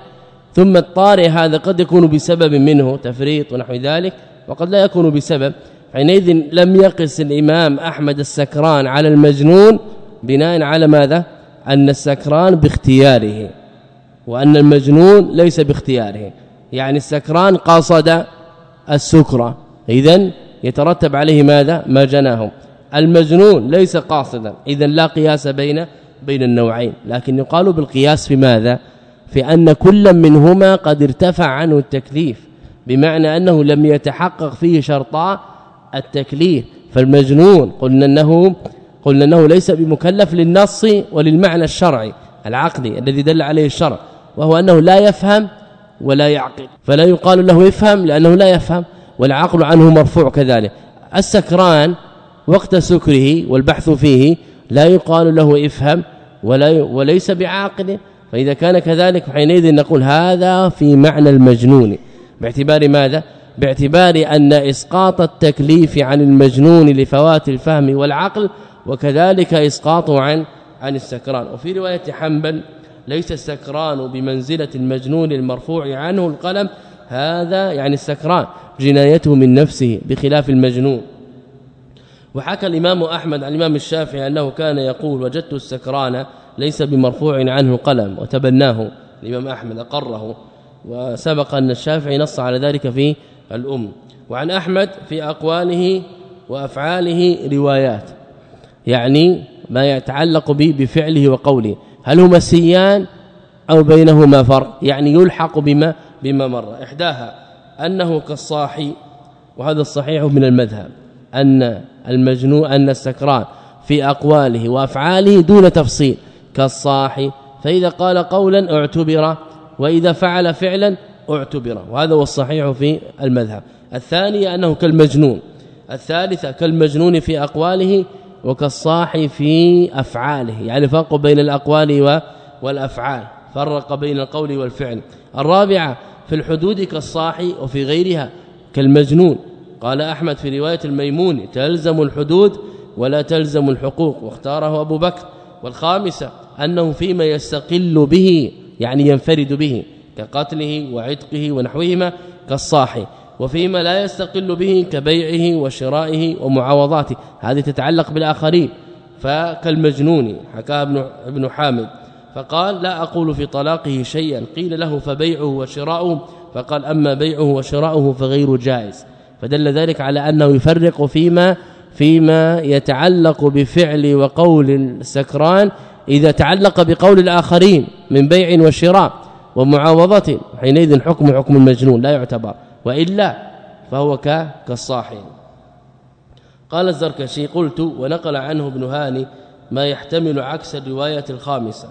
S2: ثم الطارئ هذا قد يكون بسبب منه تفريط ونحو ذلك وقد لا يكون بسبب. حينئذ لم يقس الإمام أحمد السكران على المجنون بناء على ماذا؟ أن السكران باختياره وأن المجنون ليس باختياره. يعني السكران قصد السكرة. اذا يترتب عليه ماذا؟ ما جناه. المجنون ليس قاصدا. اذا لا قياس بين بين النوعين. لكن يقال بالقياس في ماذا؟ في أن كل منهما قد ارتفع عنه التكليف بمعنى أنه لم يتحقق فيه شرطا التكليف. فالمجنون قلنا انه قلنا إنه ليس بمكلف للنص وللمعنى الشرعي العقدي الذي دل عليه الشرع وهو أنه لا يفهم ولا يعقل. فلا يقال له افهم لأنه لا يفهم والعقل عنه مرفوع كذلك. السكران وقت سكره والبحث فيه لا يقال له افهم ولا وليس بعاقل. فإذا كان كذلك حينئذ نقول هذا في معنى المجنون. باعتبار ماذا؟ باعتبار أن إسقاط التكليف عن المجنون لفوات الفهم والعقل وكذلك اسقاطه عن عن السكران. وفي رواية حنبل ليس السكران بمنزلة المجنون المرفوع عنه القلم هذا يعني السكران جنايته من نفسه بخلاف المجنون. وحكى الإمام أحمد عن الإمام الشافعي أنه كان يقول وجدت السكران ليس بمرفوع عنه قلم. وتبناه. الإمام أحمد أقره. وسبق أن الشافعي نص على ذلك في الأم. وعن أحمد في أقواله وأفعاله روايات. يعني ما يتعلق به بفعله وقوله. هل هما سيان أو بينهما فرق؟ يعني يلحق بما بما مر. إحداها أنه كالصاحي وهذا الصحيح من المذهب أن المجنون أن السكران في أقواله وأفعاله دون تفصيل. كالصاحي فإذا قال قولا اعتبر وإذا فعل فعلا اعتبر وهذا هو الصحيح في المذهب. الثانية أنه كالمجنون. الثالثة كالمجنون في أقواله وكالصاحي في أفعاله. يعني فرق بين الأقوال والأفعال. فرق بين القول والفعل. الرابعة في الحدود كالصاحي وفي غيرها كالمجنون. قال أحمد في رواية الميمون تلزم الحدود ولا تلزم الحقوق. واختاره أبو بكر. والخامسة أنه فيما يستقل به يعني ينفرد به. كقتله وعتقه ونحوهما كالصاحي وفيما لا يستقل به كبيعه وشرائه ومعاوضاته. هذه تتعلق بالآخرين. فكالمجنون حكى ابن ابن حامد. فقال لا أقول في طلاقه شيئا. قيل له فبيعه وشراؤه. فقال أما بيعه وشراؤه فغير جائز. فدل ذلك على أنه يفرق فيما فيما يتعلق بفعل وقول السكران إذا تعلق بقول الآخرين من بيع وشراء. ومعاوضة حينئذ حكم حكم المجنون لا يعتبر وإلا فهو كالصاحي قال الزركشي قلت ونقل عنه ابن هاني ما يحتمل عكس الرواية الخامسة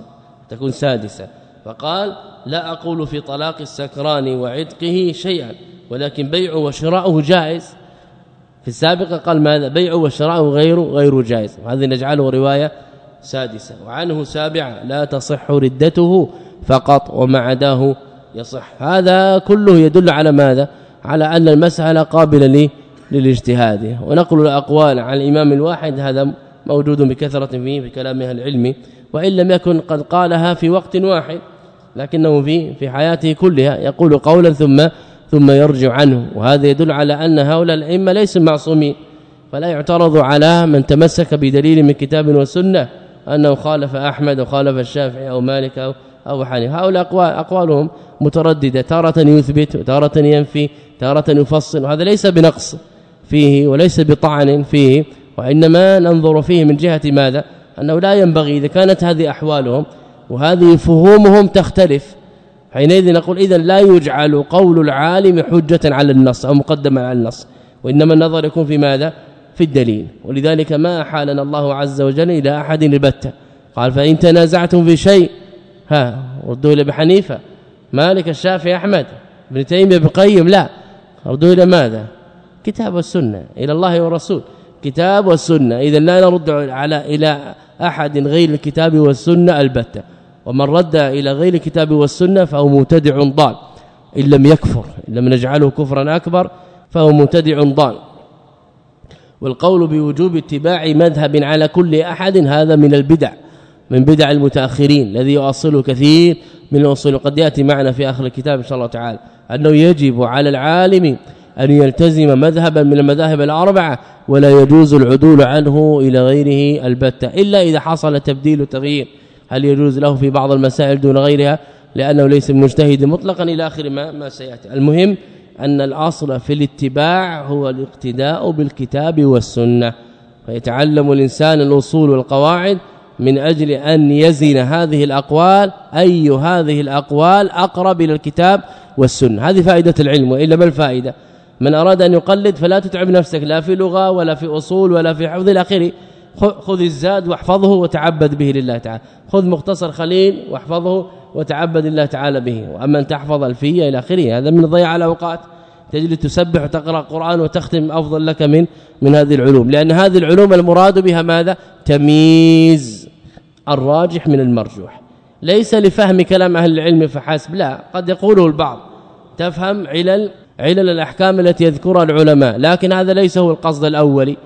S2: تكون سادسة فقال لا أقول في طلاق السكران وعتقه شيئا ولكن بيعه وشراؤه جائز. في السابقة قال ماذا؟ بيعه وشراؤه غير غير جائز. وهذه نجعله رواية سادسة. وعنه سابعة لا تصح ردته فقط وما عداه يصح. هذا كله يدل على ماذا؟ على أن المسألة قابلة للاجتهاد. ونقل الأقوال عن الإمام الواحد هذا موجود بكثرة فيه في كلام أهل العلم وإن لم يكن قد قالها في وقت واحد لكنه في في حياته كلها. يقول قولا ثم ثم يرجع عنه. وهذا يدل على أن هؤلاء الأئمة ليسوا معصومين. فلا يعترض على من تمسك بدليل من كتاب وسنة أنه خالف أحمد وخالف الشافعي أو مالك أو أو حنيفه هؤلاء أقوالهم مترددة. تارة يثبت وتاره ينفي تارة يفصل. وهذا ليس بنقص فيه وليس بطعن فيه وإنما ننظر فيه من جهة ماذا؟ أنه لا ينبغي إذا كانت هذه أحوالهم وهذه فهومهم تختلف حينئذ نقول اذا لا يجعل قول العالم حجة على النص أو مقدما على النص. وإنما النظر يكون في ماذا؟ في الدليل. ولذلك ما حالنا الله عز وجل إلى أحد البتة. قال فإن تنازعتم في شيء ها ردوا إلى بحنيفه مالك الشافعي أحمد. ابن تيمية بقيم لا. ردوا إلى ماذا؟ كتاب والسنة إلى الله والرسول. كتاب والسنة. اذا لا نرد على إلى أحد غير الكتاب والسنة البتة. ومن رد إلى غير الكتاب والسنة فهو مبتدع ضال. إن لم يكفر إن لم نجعله كفرا أكبر فهو مبتدع ضال. والقول بوجوب اتباع مذهب على كل أحد هذا من البدع. من بدع المتأخرين الذي يؤصله كثير من الأصول. قد يأتي معنا في آخر الكتاب إن شاء الله تعالى أنه يجب على العالم أن يلتزم مذهبا من المذاهب الأربعة ولا يجوز العدول عنه إلى غيره البتة إلا إذا حصل تبديل وتغيير. هل يجوز له في بعض المسائل دون غيرها؟ لأنه ليس مجتهد مطلقا إلى آخر ما ما سيأتي. المهم أن الأصل في الاتباع هو الاقتداء بالكتاب والسنة. فيتعلم الإنسان الأصول والقواعد من أجل أن يزن هذه الأقوال أي هذه الأقوال أقرب إلى الكتاب والسنة. هذه فائدة العلم وإلا ما الفائدة؟ من أراد أن يقلد فلا تتعب نفسك لا في لغة ولا في أصول ولا في حفظ الآخر خذ الزاد واحفظه وتعبد به لله تعالى. خذ مختصر خليل واحفظه وتعبد الله تعالى به. وأما أن تحفظ الفية إلى آخره هذا من ضياع الأوقات. تجد تسبح وتقرا قرآن وتختم أفضل لك من من هذه العلوم. لأن هذه العلوم المراد بها ماذا؟ تمييز. الراجح من المرجوح. ليس لفهم كلام أهل العلم فحسب لا قد يقوله البعض. تفهم علل علل الأحكام التي يذكرها العلماء لكن هذا ليس هو القصد الاولي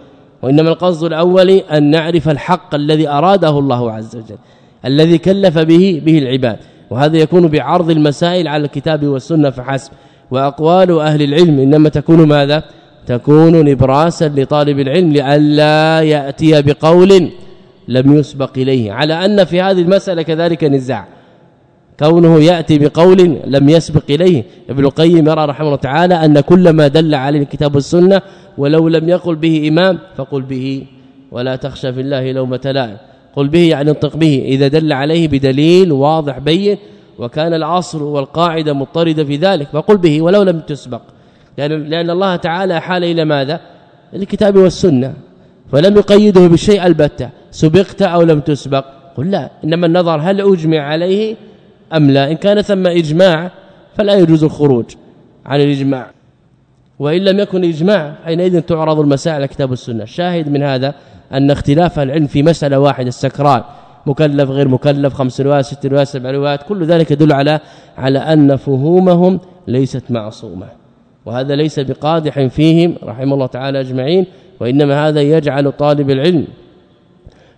S2: وإنما القصد الاولي أن نعرف الحق الذي أراده الله عز وجل الذي كلف به به العباد. وهذا يكون بعرض المسائل على الكتاب والسنة فحسب. وأقوال أهل العلم إنما تكون ماذا؟ تكون نبراسا لطالب العلم لئلا يأتي بقول لم يسبق إليه. على أن في هذه المسألة كذلك نزاع. كونه يأتي بقول لم يسبق إليه. ابن القيم يرى رحمه الله تعالى أن كل ما دل عليه الكتاب والسنة ولو لم يقل به إمام فقل به. ولا تخشى في الله لومه لائم قل به يعني انطق به. إذا دل عليه بدليل واضح بين وكان العصر والقاعدة مضطردة في ذلك فقل به ولو لم تسبق. لأن لأن الله تعالى حال إلى ماذا؟ الكتاب والسنة. فلم يقيده بشيء البتة. سبقت أو لم تسبق؟ قل لا إنما النظر هل أجمع عليه أم لا؟ إن كان ثم إجماع فلا يجوز الخروج عن الإجماع. وإن لم يكن إجماع حينئذ تعرض المسائل على كتاب السنة. الشاهد من هذا أن اختلاف العلم في مسألة واحدة السكران. مكلف غير مكلف خمس روايات ست روايات سبع روايات كل ذلك يدل على على أن فهومهم ليست معصومة. وهذا ليس بقادح فيهم رحمه الله تعالى أجمعين وإنما هذا يجعل طالب العلم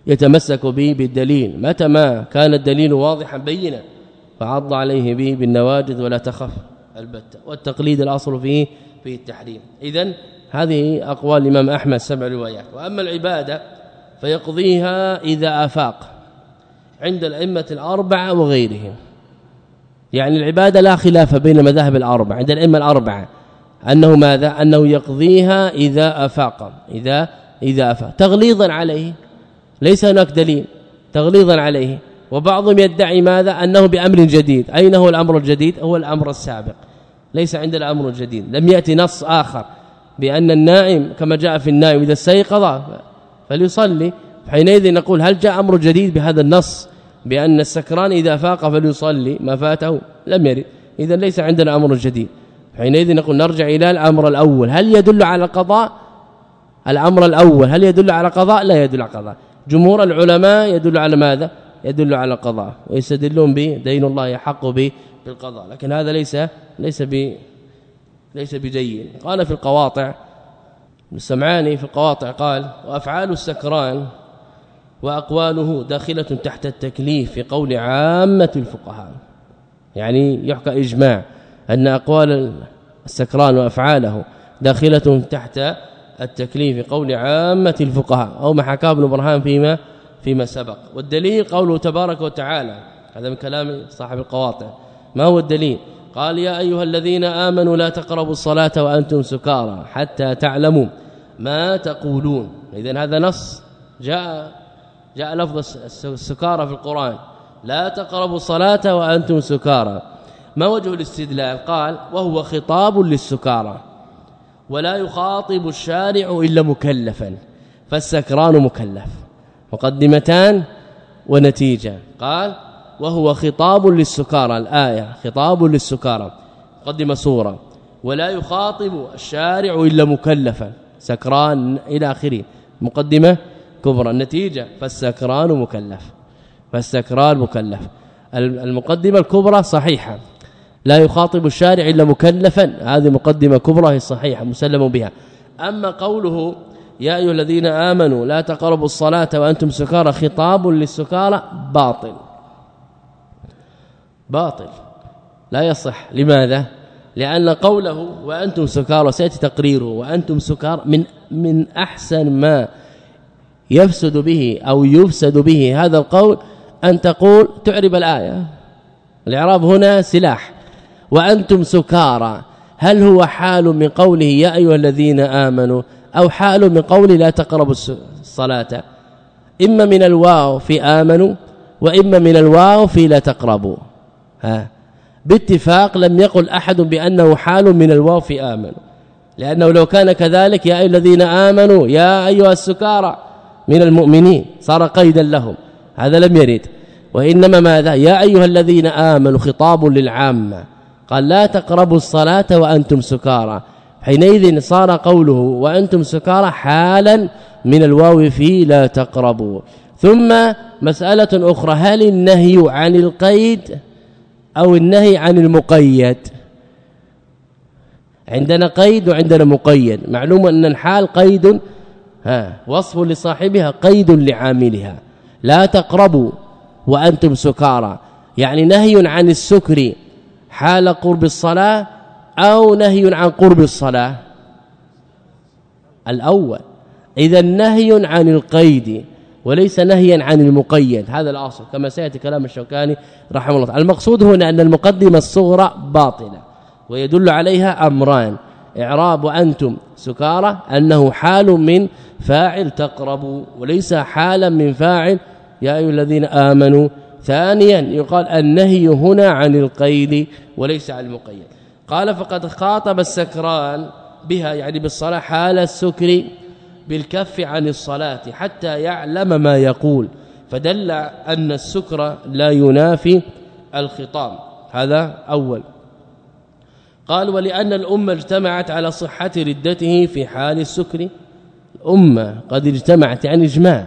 S2: يتمسك به بالدليل. متى ما كان الدليل واضحا بينا فعض عليه به بالنواجذ ولا تخف البتة. والتقليد الأصل فيه في التحريم. اذا هذه أقوال الإمام أحمد سبع روايات. وأما العبادة فيقضيها إذا آفاق عند الأئمة الأربعة وغيرهم. يعني العبادة لا خلاف بين المذاهب الأربعة. عند الأئمة الأربعة أنه ماذا؟ أنه يقضيها إذا آفاق. إذا إذا آفاق. تغليظا عليه ليس هناك دليل تغليظا عليه. وبعضهم يدعي ماذا؟ أنه بأمر جديد. أين هو الأمر الجديد؟ هو الأمر السابق. ليس عندنا الأمر الجديد. لم يأتي نص آخر بأن النائم كما جاء في النائم إذا استيقظ فليصلي. حينئذ نقول هل جاء أمر جديد بهذا النص؟ بأن السكران إذا فاق فليصلي. ما فاته لم يرد. إذا ليس عندنا أمر جديد حينئذ نقول نرجع إلى الأمر الأول. هل يدل على القضاء؟ الأمر الأول. هل يدل على قضاء لا يدل على قضاء جمهور العلماء يدل على ماذا؟ يدل على القضاء ويستدلون به دين الله يحق به بالقضاء لكن هذا ليس ليس ب ليس بجيد. قال في القواطع السمعاني في القواطع قال وأفعال السكران وأقواله داخلة تحت التكليف في قول عامة الفقهاء. يعني يحكى إجماع أن أقوال السكران وأفعاله داخلة تحت التكليف قول عامة الفقهاء أو ما حكاه ابن برهان فيما فيما سبق. والدليل قوله تبارك وتعالى هذا من كلام صاحب القواطع. ما هو الدليل؟ قال يا أيها الذين آمنوا لا تقربوا الصلاة وأنتم سكارى حتى تعلموا ما تقولون. اذا هذا نص جاء جاء لفظ السكارى في القرآن. لا تقربوا الصلاة وأنتم سكارى. ما وجه الاستدلال؟ قال وهو خطاب للسكارى. ولا يخاطب الشارع إلا مكلفا فالسكران مكلف. مقدمتان ونتيجة. قال وهو خطاب للسكارى. الآية خطاب للسكارى. مقدمة صغرى. ولا يخاطب الشارع إلا مكلفا. سكران إلى آخره. مقدمة كبرى. النتيجه فالسكران مكلف. فالسكران مكلف. المقدمة الكبرى صحيحة. لا يخاطب الشارع إلا مكلفا. هذه مقدمة كبرى هي صحيحة مسلم بها. أما قوله يا أيها الذين آمنوا لا تقربوا الصلاة وأنتم سكارى خطاب للسكارى باطل. باطل. لا يصح. لماذا؟ لأن قوله وأنتم سكارى سيأتي تقريره. وأنتم سكارى من من أحسن ما يفسد به أو يفسد به هذا القول أن تقول تعرب الآية. الإعراب هنا سلاح. وأنتم سكارى. هل هو حال من قوله يا أيها الذين آمنوا أو حال من قوله لا تقربوا الصلاة؟ إما من الواو في آمنوا وإما من الواو في لا تقربوا. ها؟ باتفاق لم يقل أحد بأنه حال من الواو في آمنوا. لأنه لو كان كذلك يا أيها الذين آمنوا يا أيها السكارى من المؤمنين صار قيدا لهم. هذا لم يرد. وإنما ماذا؟ يا أيها الذين آمنوا خطاب للعامة. قال لا تقربوا الصلاة وأنتم سكارى. حينئذ صار قوله وأنتم سكارى حالا من الواو في لا تقربوا. ثم مسألة أخرى هل النهي عن القيد أو النهي عن المقيد؟ عندنا قيد وعندنا مقيد. معلوم أن الحال قيد ها وصف لصاحبها قيد لعاملها. لا تقربوا وأنتم سكارى. يعني نهي عن السكر حال قرب الصلاة أو نهي عن قرب الصلاة. الأول إذا نهي عن القيد وليس نهيا عن المقيد. هذا الأصل كما سيأتي كلام الشوكاني رحمه الله. المقصود هنا أن المقدمة الصغرى باطلة ويدل عليها أمران. إعراب وأنتم سكارى أنه حال من فاعل تقربوا وليس حالا من فاعل. يا أيها الذين آمنوا ثانيا يقال النهي هنا عن القيد وليس عن المقيد. قال فقد خاطب السكران بها يعني بالصلاة حال السكر بالكف عن الصلاة حتى يعلم ما يقول فدل أن السكر لا ينافي الخطام. هذا أول. قال ولأن الأمة اجتمعت على صحة ردته في حال السكر. الأمة قد اجتمعت يعني إجماع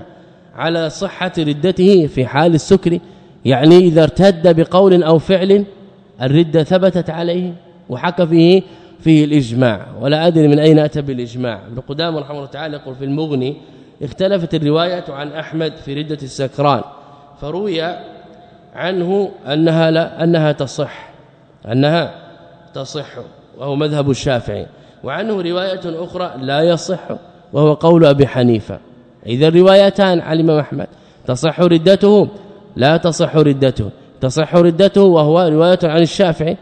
S2: على صحة ردته في حال السكر. يعني إذا ارتد بقول أو فعل الردة ثبتت عليه وحكى فيه فيه الإجماع. ولا أدري من أين أتى بالإجماع. ابن قدام رحمه الله تعالى يقول في المغني اختلفت الرواية عن أحمد في ردة السكران فروي عنه أنها لا أنها تصح أنها تصح وهو مذهب الشافعي. وعنه رواية أخرى لا يصح وهو قول أبي حنيفة. إذا روايتان عن الإمام أحمد تصح ردته لا تصح ردته. تصح ردته وهو رواية عن الشافعي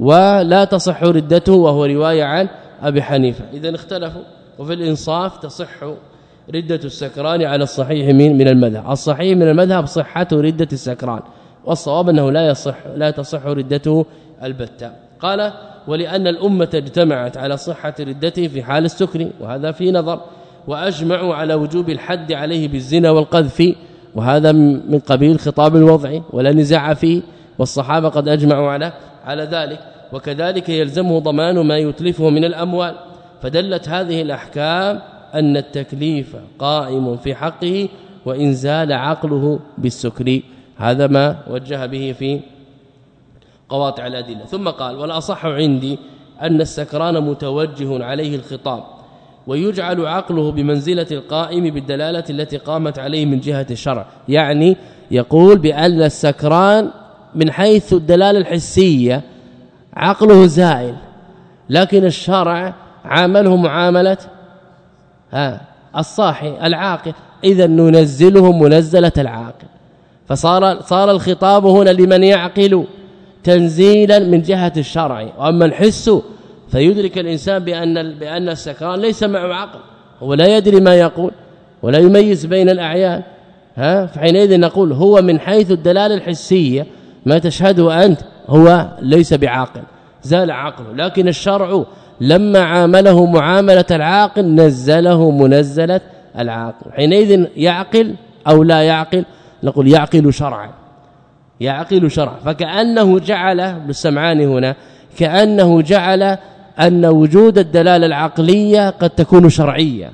S2: ولا تصح ردته وهو رواية عن أبي حنيفة. اذا اختلفوا وفي الإنصاف تصح ردة السكران على الصحيح من من المذهب. الصحيح من المذهب صحة ردة السكران والصواب أنه لا يصح لا تصح ردته البتة. قال ولأن الأمة اجتمعت على صحة ردته في حال السكر وهذا في نظر وأجمعوا على وجوب الحد عليه بالزنا والقذف وهذا من قبيل خطاب الوضع ولا نزاع فيه والصحابة قد أجمعوا على على ذلك. وكذلك يلزمه ضمان ما يتلفه من الأموال. فدلت هذه الأحكام أن التكليف قائم في حقه وإن زال عقله بالسكر. هذا ما وجه به في قواطع الأدلة. ثم قال والأصح عندي أن السكران متوجه عليه الخطاب. ويجعل عقله بمنزلة القائم بالدلالة التي قامت عليه من جهة الشرع. يعني يقول بأن السكران من حيث الدلالة الحسية عقله زائل لكن الشرع عامله معاملة ها الصاحي العاقل. إذا ننزله منزلة العاقل. فصار صار الخطاب هنا لمن يعقل تنزيلا من جهة الشرع. وأما الحس فيدرك الإنسان بأن بأن السكران ليس معه عقل. هو لا يدري ما يقول ولا يميز بين الأعيان. ها؟ فحينئذ نقول هو من حيث الدلالة الحسية ما تشهده أنت هو ليس بعاقل. زال عقله. لكن الشرع لما عامله معاملة العاقل نزله منزلة العاقل. حينئذ يعقل أو لا يعقل؟ نقول يعقل شرعا. يعقل شرعا. فكأنه جعل بالسمعان هنا كأنه جعل أن وجود الدلالة العقلية قد تكون شرعية.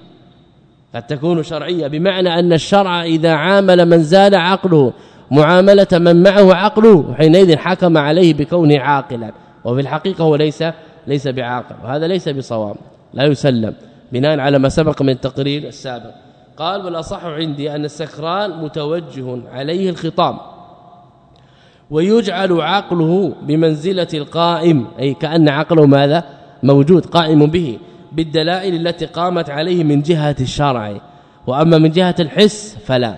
S2: قد تكون شرعية بمعنى أن الشرع إذا عامل من زال عقله معاملة من معه عقله حينئذ حكم عليه بكونه عاقلا. وفي الحقيقة هو ليس ليس بعاقل وهذا ليس بصواب لا يسلم. بناء على ما سبق من التقرير السابق. قال والاصح عندي أن السكران متوجه عليه الخطام ويجعل عقله بمنزلة القائم. أي كأن عقله ماذا؟ موجود قائم به بالدلائل التي قامت عليه من جهة الشرع. وأما من جهة الحس فلا.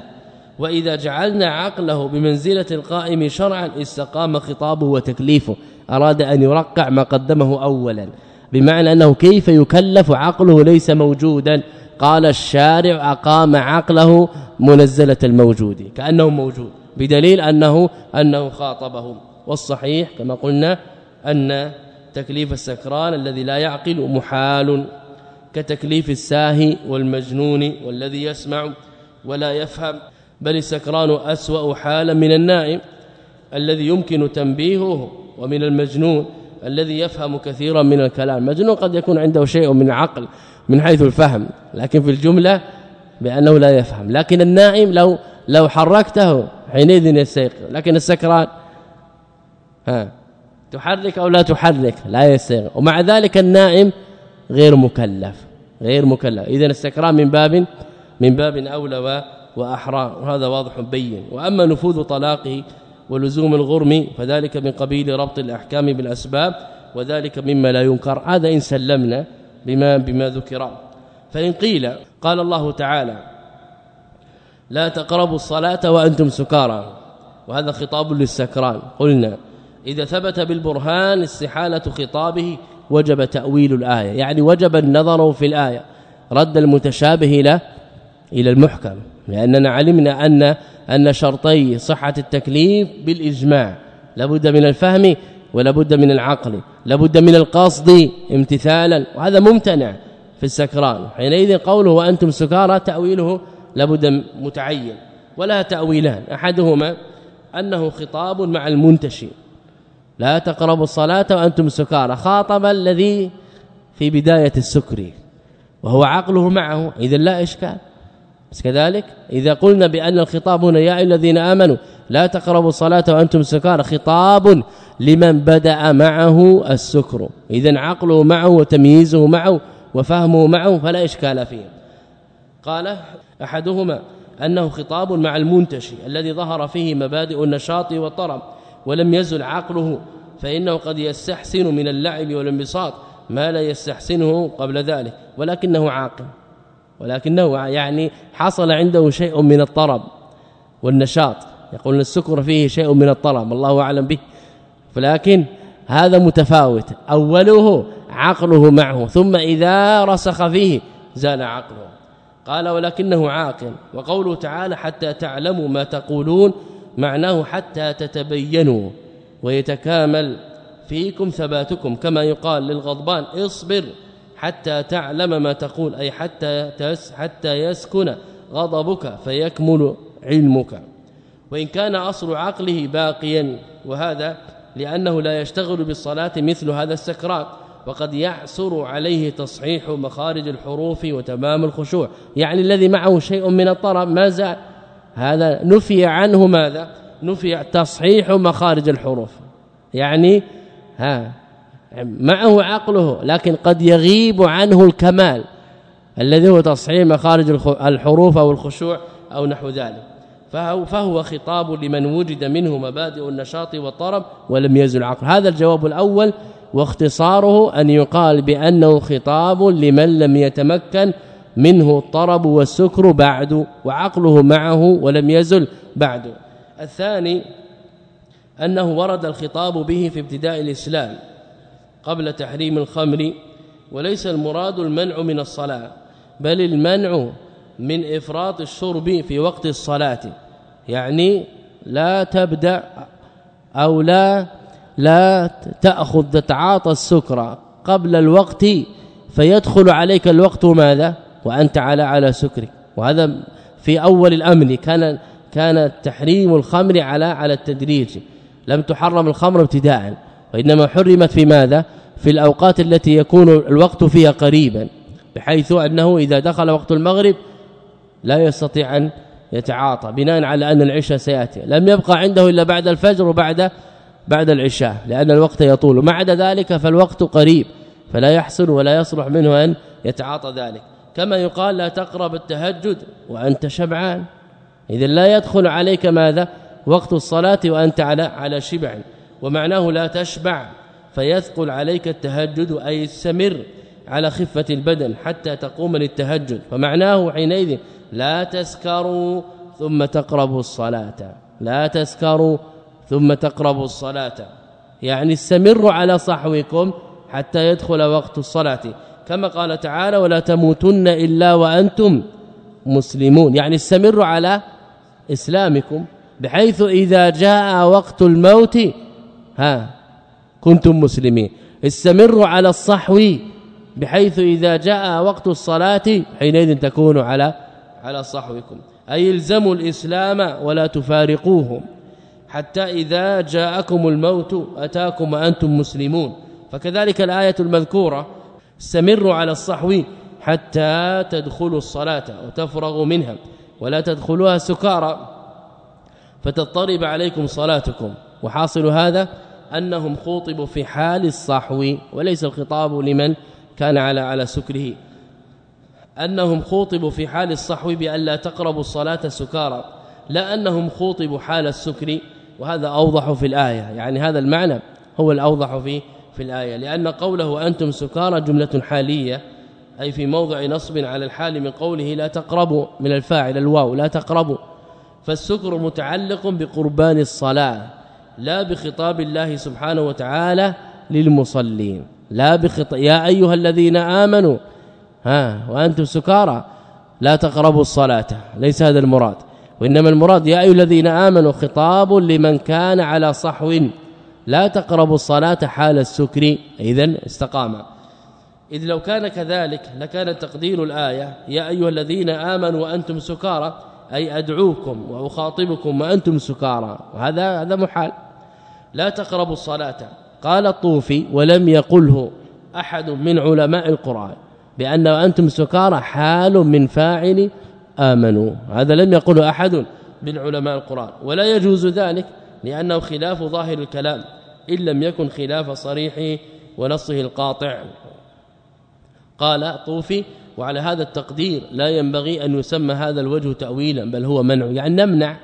S2: وإذا جعلنا عقله بمنزلة القائم شرعا استقام خطابه وتكليفه. أراد أن يرقع ما قدمه اولا. بمعنى أنه كيف يكلف عقله ليس موجودا؟ قال الشارع أقام عقله منزلة الموجود كأنه موجود. بدليل أنه أنه خاطبه والصحيح كما قلنا أن تكليف السكران الذي لا يعقل محال كتكليف الساهي والمجنون والذي يسمع ولا يفهم بل السكران أسوأ حالا من النائم الذي يمكن تنبيهه ومن المجنون الذي يفهم كثيرا من الكلام. المجنون قد يكون عنده شيء من عقل من حيث الفهم لكن في الجملة بأنه لا يفهم. لكن النائم لو لو حركته حينئذ يستيقظ. لكن السكران ها تحرك أو لا تحرك لا يستيقظ ومع ذلك النائم غير مكلف غير مكلف. اذا السكران من باب من باب أولى وأحرى. وهذا واضح بين. وأما نفوذ طلاقه ولزوم الغرم فذلك من قبيل ربط الأحكام بالأسباب وذلك مما لا ينكر. هذا إن سلمنا بما بما ذكر. فإن قيل قال الله تعالى لا تقربوا الصلاة وأنتم سكارى. وهذا خطاب للسكران. قلنا إذا ثبت بالبرهان استحالة خطابه وجب تأويل الآية. يعني وجب النظر في الآية. رد المتشابه إلى إلى المحكم. لأننا علمنا أن أن شرطي صحة التكليف بالإجماع. لابد من الفهم ولابد من العقل. لابد من القصد امتثالا. وهذا ممتنع في السكران. حينئذ قوله وأنتم سكارى تأويله لابد متعين. ولا تأويلان. أحدهما أنه خطاب مع المنتشي. لا تقربوا الصلاة وأنتم سكارى خاطب الذي في بداية السكر وهو عقله معه إذا لا إشكال. بس كذلك إذا قلنا بأن الخطاب هنا يا الذين آمنوا لا تقربوا الصلاة وأنتم سكارى خطاب لمن بدأ معه السكر. اذا عقله معه وتمييزه معه وفهمه معه فلا إشكال فيه. قال أحدهما أنه خطاب مع المنتشي الذي ظهر فيه مبادئ النشاط والطرب ولم يزل عقله فإنه قد يستحسن من اللعب والانبساط ما لا يستحسنه قبل ذلك ولكنه عاقل ولكنه يعني حصل عنده شيء من الطرب والنشاط يقول السكر فيه شيء من الطرب الله أعلم به ولكن هذا متفاوت أوله عقله معه ثم إذا رسخ فيه زال عقله قال ولكنه عاقل وقوله تعالى حتى تعلموا ما تقولون معناه حتى تتبينوا ويتكامل فيكم ثباتكم كما يقال للغضبان اصبر حتى تعلم ما تقول أي حتى تس حتى يسكن غضبك فيكمل علمك. وإن كان أصل عقله باقيا وهذا لأنه لا يشتغل بالصلاة مثل هذا السكرات وقد يعسر عليه تصحيح مخارج الحروف وتمام الخشوع. يعني الذي معه شيء من الطرب ما زال هذا نفي عنه ماذا؟ نفي تصحيح مخارج الحروف. يعني ها معه عقله لكن قد يغيب عنه الكمال الذي هو تصحيح مخارج الحروف أو الخشوع أو نحو ذلك. فهو, فهو خطاب لمن وجد منه مبادئ النشاط والطرب ولم يزل عقل. هذا الجواب الأول واختصاره أن يقال بأنه خطاب لمن لم يتمكن منه الطرب والسكر بعد وعقله معه ولم يزل بعد. الثاني أنه ورد الخطاب به في ابتداء الإسلام قبل تحريم الخمر وليس المراد المنع من الصلاة بل المنع من إفراط الشرب في وقت الصلاة. يعني لا تبدأ أو لا لا تأخذ تتعاطى السكر قبل الوقت فيدخل عليك الوقت ماذا؟ وأنت على على سكرك وهذا في أول الأمر كان كان تحريم الخمر على على التدريج. لم تحرم الخمر ابتداء. وإنما حرمت في ماذا؟ في الأوقات التي يكون الوقت فيها قريبا. بحيث أنه إذا دخل وقت المغرب لا يستطيع أن يتعاطى بناء على أن العشاء سيأتي. لم يبقى عنده إلا بعد الفجر وبعد بعد العشاء لأن الوقت يطول. ومع ذلك فالوقت قريب فلا يحسن ولا يصلح منه أن يتعاطى ذلك. كما يقال لا تقرب التهجد وأنت شبعان. اذا لا يدخل عليك ماذا؟ وقت الصلاة وأنت على على شبع ومعناه لا تشبع فيثقل عليك التهجد أي استمر على خفة البدن حتى تقوم للتهجد. فمعناه حينئذ لا تسكروا ثم تقربوا الصلاة لا تسكروا ثم تقربوا الصلاة. يعني استمروا على صحوكم حتى يدخل وقت الصلاة. كما قال تعالى ولا تموتن إلا وأنتم مسلمون. يعني استمروا على إسلامكم بحيث إذا جاء وقت الموت ها كنتم مسلمين. استمروا على الصحو بحيث إذا جاء وقت الصلاة حينئذ تكون على على صحوكم. أي الزموا الإسلام ولا تفارقوه حتى إذا جاءكم الموت أتاكم وأنتم مسلمون. فكذلك الآية المذكورة استمروا على الصحو حتى تدخلوا الصلاة وتفرغوا منها ولا تدخلوها سكارى. فتضطرب عليكم صلاتكم. وحاصل هذا أنهم خوطبوا في حال الصحو وليس الخطاب لمن كان على على سكره. أنهم خوطبوا في حال الصحو بأن لا تقربوا الصلاة سكارى لا أنهم خوطبوا حال السكر. وهذا أوضح في الآية. يعني هذا المعنى هو الأوضح في في الآية لأن قوله أنتم سكارى جملة حالية أي في موضع نصب على الحال من قوله لا تقربوا من الفاعل الواو لا تقربوا. فالسكر متعلق بقربان الصلاة لا بخطاب الله سبحانه وتعالى للمصلين لا بخطاب يا أيها الذين آمنوا ها وأنتم سكارى لا تقربوا الصلاة ليس هذا المراد. وإنما المراد يا أيها الذين آمنوا خطاب لمن كان على صحو لا تقربوا الصلاة حال السكر. اذا استقام. إذ لو كان كذلك لكان تقدير الآية يا أيها الذين آمنوا وأنتم سكارى أي أدعوكم وأخاطبكم وأنتم سكارى. وهذا هذا محال. لا تقربوا الصلاة. قال الطوفي ولم يقله أحد من علماء القرآن بأن أنتم سكارى حال من فاعل آمنوا. هذا لم يقله أحد من علماء القرآن. ولا يجوز ذلك لأنه خلاف ظاهر الكلام. إن لم يكن خلاف صريحه ونصه القاطع. قال طوفي وعلى هذا التقدير لا ينبغي أن يسمى هذا الوجه تأويلا بل هو منع. يعني نمنع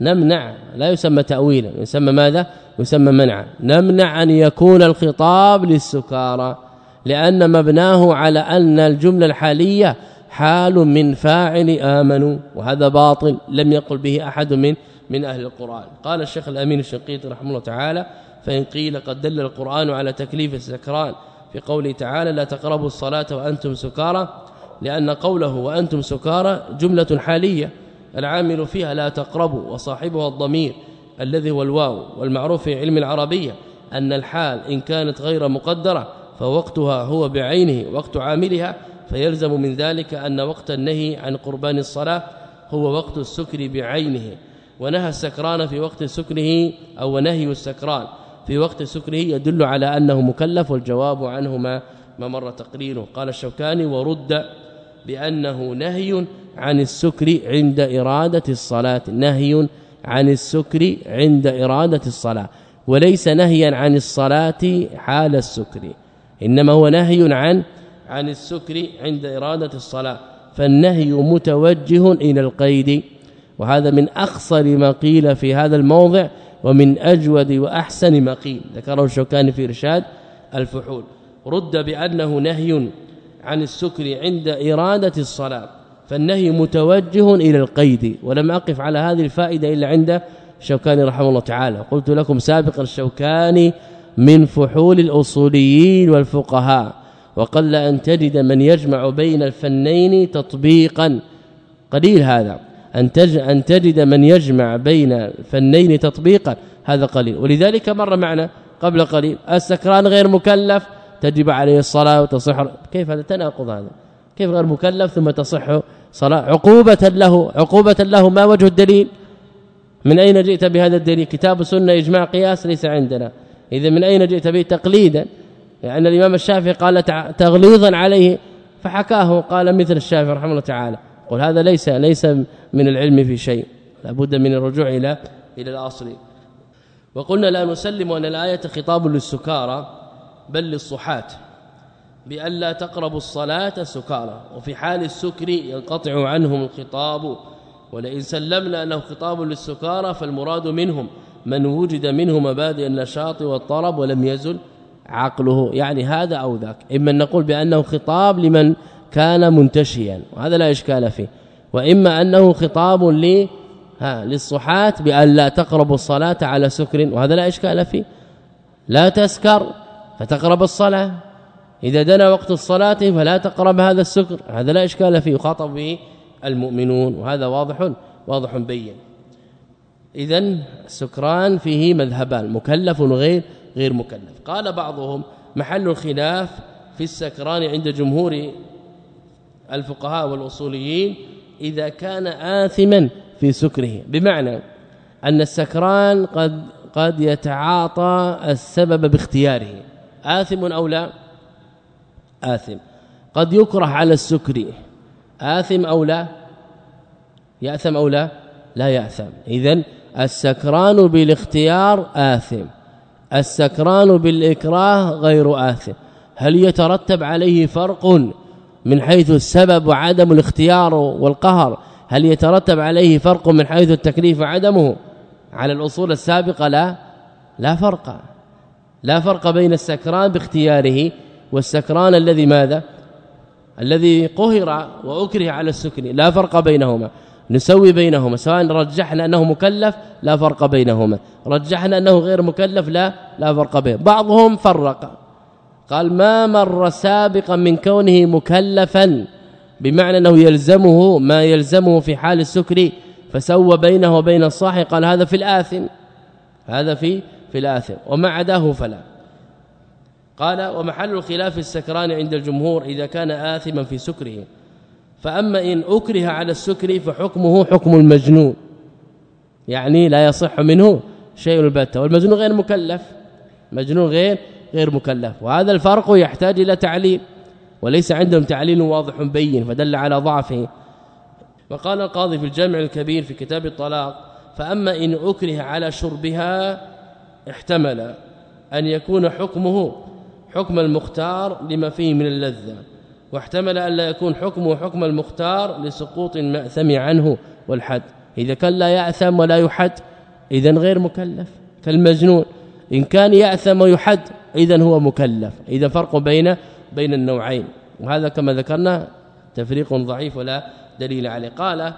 S2: نمنع لا يسمى تأويلا. يسمى ماذا؟ يسمى منعا نمنع أن يكون الخطاب للسكارى لأن مبناه على أن الجملة الحالية حال من فاعل آمنوا وهذا باطل لم يقل به أحد من من أهل القرآن. قال الشيخ الأمين الشنقيطي رحمه الله تعالى فإن قيل قد دل القرآن على تكليف السكران في قوله تعالى لا تقربوا الصلاة وأنتم سكارى لأن قوله وأنتم سكارى جملة حالية العامل فيها لا تقربوا وصاحبها الضمير الذي هو الواو والمعروف في علم العربية أن الحال إن كانت غير مقدرة فوقتها هو بعينه وقت عاملها فيلزم من ذلك أن وقت النهي عن قربان الصلاة هو وقت السكر بعينه ونهى السكران في وقت سكره أو نهي السكران. في وقت سكره يدل على أنه مكلف والجواب عنه ما, ما مر تقريره. قال الشوكاني ورد بأنه نهي عن السكر عند إرادة الصلاة. نهي عن السكر عند إرادة الصلاة وليس نهيا عن الصلاة حال السكر إنما هو نهي عن عن السكر عند إرادة الصلاة فالنهي متوجه إلى القيد. وهذا من أخصر ما قيل في هذا الموضع ومن أجود وأحسن ما قيل. ذكره الشوكاني في إرشاد الفحول. رد بأنه نهي عن السكر عند إرادة الصلاة فالنهي متوجه إلى القيد ولم أقف على هذه الفائدة إلا عند الشوكاني رحمه الله تعالى. قلت لكم سابقا الشوكاني من فحول الأصوليين والفقهاء وقل أن تجد من يجمع بين الفنين تطبيقا. قليل هذا. أن أن تجد من يجمع بين الفنين تطبيقا هذا قليل. ولذلك مر معنا قبل قليل السكران غير مكلف تجب عليه الصلاة وتصح كيف هذا؟ تناقض هذا. كيف غير مكلف ثم تصح صلاة؟ عقوبة له عقوبة له ما وجه الدليل؟ من أين جئت بهذا الدليل؟ كتاب سنه إجماع قياس ليس عندنا. إذا من أين جئت به تقليدا؟ يعني الإمام الشافعي قال تغليظا عليه فحكاه قال مثل الشافعي رحمه الله تعالى. قل هذا ليس ليس من العلم في شيء لابد من الرجوع إلى إلى الأصل. وقلنا لا نسلم ان الآية خطاب للسكارى بل للصحات بأن لا تقربوا الصلاة سكارى وفي حال السكر ينقطع عنهم الخطاب ولئن سلمنا أنه خطاب للسكارى فالمراد منهم من وجد منه مبادئ النشاط والطرب ولم يزل عقله يعني هذا أو ذاك. إما أن نقول بأنه خطاب لمن كان منتشيا وهذا لا إشكال فيه. وإما أنه خطاب ل ها للصحات بأن لا تقربوا الصلاة على سكر وهذا لا إشكال فيه. لا تسكر فتقرب الصلاة. إذا دنا وقت الصلاة فلا تقرب هذا السكر هذا لا إشكال فيه يخاطب به المؤمنون وهذا واضح واضح بين. اذا السكران فيه مذهبان مكلف وغير غير مكلف. قال بعضهم محل الخلاف في السكران عند جمهور الفقهاء والأصوليين إذا كان آثما في سكره. بمعنى أن السكران قد قد يتعاطى السبب باختياره. آثم أو لا؟ آثم. قد يكره على السكر. آثم أو لا؟ يأثم أو لا؟ لا يأثم. إذن السكران بالاختيار آثم. السكران بالإكراه غير آثم. هل يترتب عليه فرق؟ من حيث السبب وعدم الاختيار والقهر. هل يترتب عليه فرق من حيث التكليف وعدمه؟ على الأصول السابقة لا لا فرق. لا فرق بين السكران باختياره والسكران الذي ماذا؟ الذي قهر وأكره على السكر لا فرق بينهما. نسوي بينهما. سواء رجحنا أنه مكلف لا فرق بينهما. رجحنا أنه غير مكلف لا لا فرق بينه. بعضهم فرق. قال ما مر سابقا من كونه مكلفا بمعنى أنه يلزمه ما يلزمه في حال السكر فسوى بينه وبين الصاحي قال هذا في الآثم هذا في في الآثم وما عداه فلا. قال ومحل الخلاف السكران عند الجمهور إذا كان آثما في سكره. فأما إن أكره على السكر فحكمه حكم المجنون يعني لا يصح منه شيء البتة. والمجنون غير مكلف مجنون غير غير مكلف. وهذا الفرق يحتاج إلى تعليل وليس عندهم تعليل واضح بين فدل على ضعفه وقال القاضي في الجامع الكبير في كتاب الطلاق فأما إن أكره على شربها احتمل أن يكون حكمه حكم المختار لما فيه من اللذة. واحتمل أن لا يكون حكمه حكم المختار لسقوط المأثم عنه والحد. إذا كان لا يأثم ولا يحد إذا غير مكلف كالمجنون. إن كان يأثم ويحد إذا هو مكلف. إذا فرق بين بين النوعين. وهذا كما ذكرنا تفريق ضعيف ولا دليل عليه. قال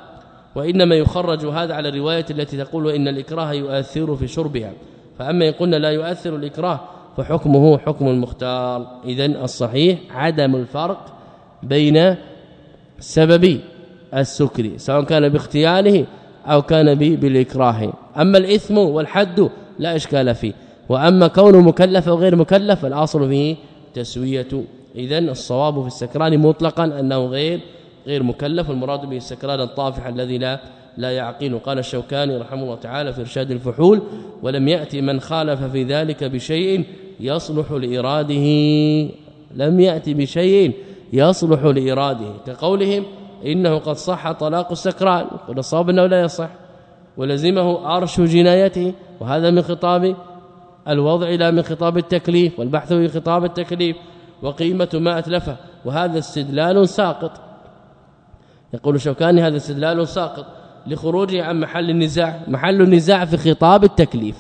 S2: وإنما يخرج هذا على الرواية التي تقول إن الإكراه يؤثر في شربها. فأما إن قلنا لا يؤثر الإكراه فحكمه حكم المختار. اذا الصحيح عدم الفرق بين سبب السكر سواء كان باختياره أو كان بالإكراه. أما الإثم والحد لا إشكال فيه. وأما كونه مكلف أو غير مكلف الاصل فيه تسوية. اذا الصواب في السكران مطلقا أنه غير غير مكلف والمراد به السكران الطافح الذي لا لا يعقل. قال الشوكاني رحمه الله تعالى في إرشاد الفحول ولم يأتي من خالف في ذلك بشيء يصلح لاراده لم يأتي بشيء يصلح لإراده. كقولهم إنه قد صح طلاق السكران. والصواب أنه لا يصح. ولزمه ارش جنايته. وهذا من خطاب الوضع لا من خطاب التكليف والبحث في خطاب التكليف وقيمة ما أتلفه وهذا استدلال ساقط. يقول الشوكاني هذا استدلال ساقط لخروجه عن محل النزاع محل النزاع في خطاب التكليف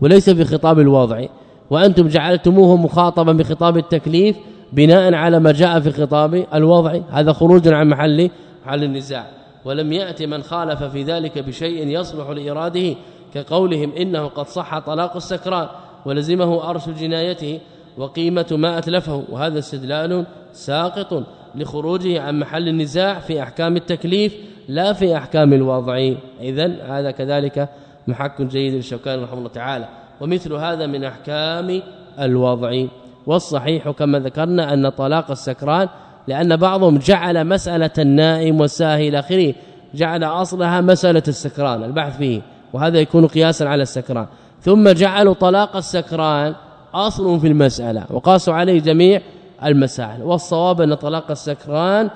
S2: وليس في خطاب الوضع وأنتم جعلتموه مخاطبا بخطاب التكليف بناء على ما جاء في خطاب الوضع هذا خروج عن محل محل النزاع. ولم يأتي من خالف في ذلك بشيء يصلح لإراده كقولهم إنه قد صح طلاق السكران ولزمه ارش جنايته وقيمة ما أتلفه وهذا استدلال ساقط لخروجه عن محل النزاع في أحكام التكليف لا في أحكام الوضع. إذا هذا كذلك محك جيد للشوكاني رحمه الله تعالى. ومثل هذا من أحكام الوضع. والصحيح كما ذكرنا أن طلاق السكران لأن بعضهم جعل مسألة النائم والساهي إلى اخره جعل أصلها مسألة السكران البحث فيه. وهذا يكون قياسا على السكران. ثم جعلوا طلاق السكران أصل في المسألة وقاسوا عليه جميع المسائل. والصواب أن طلاق السكران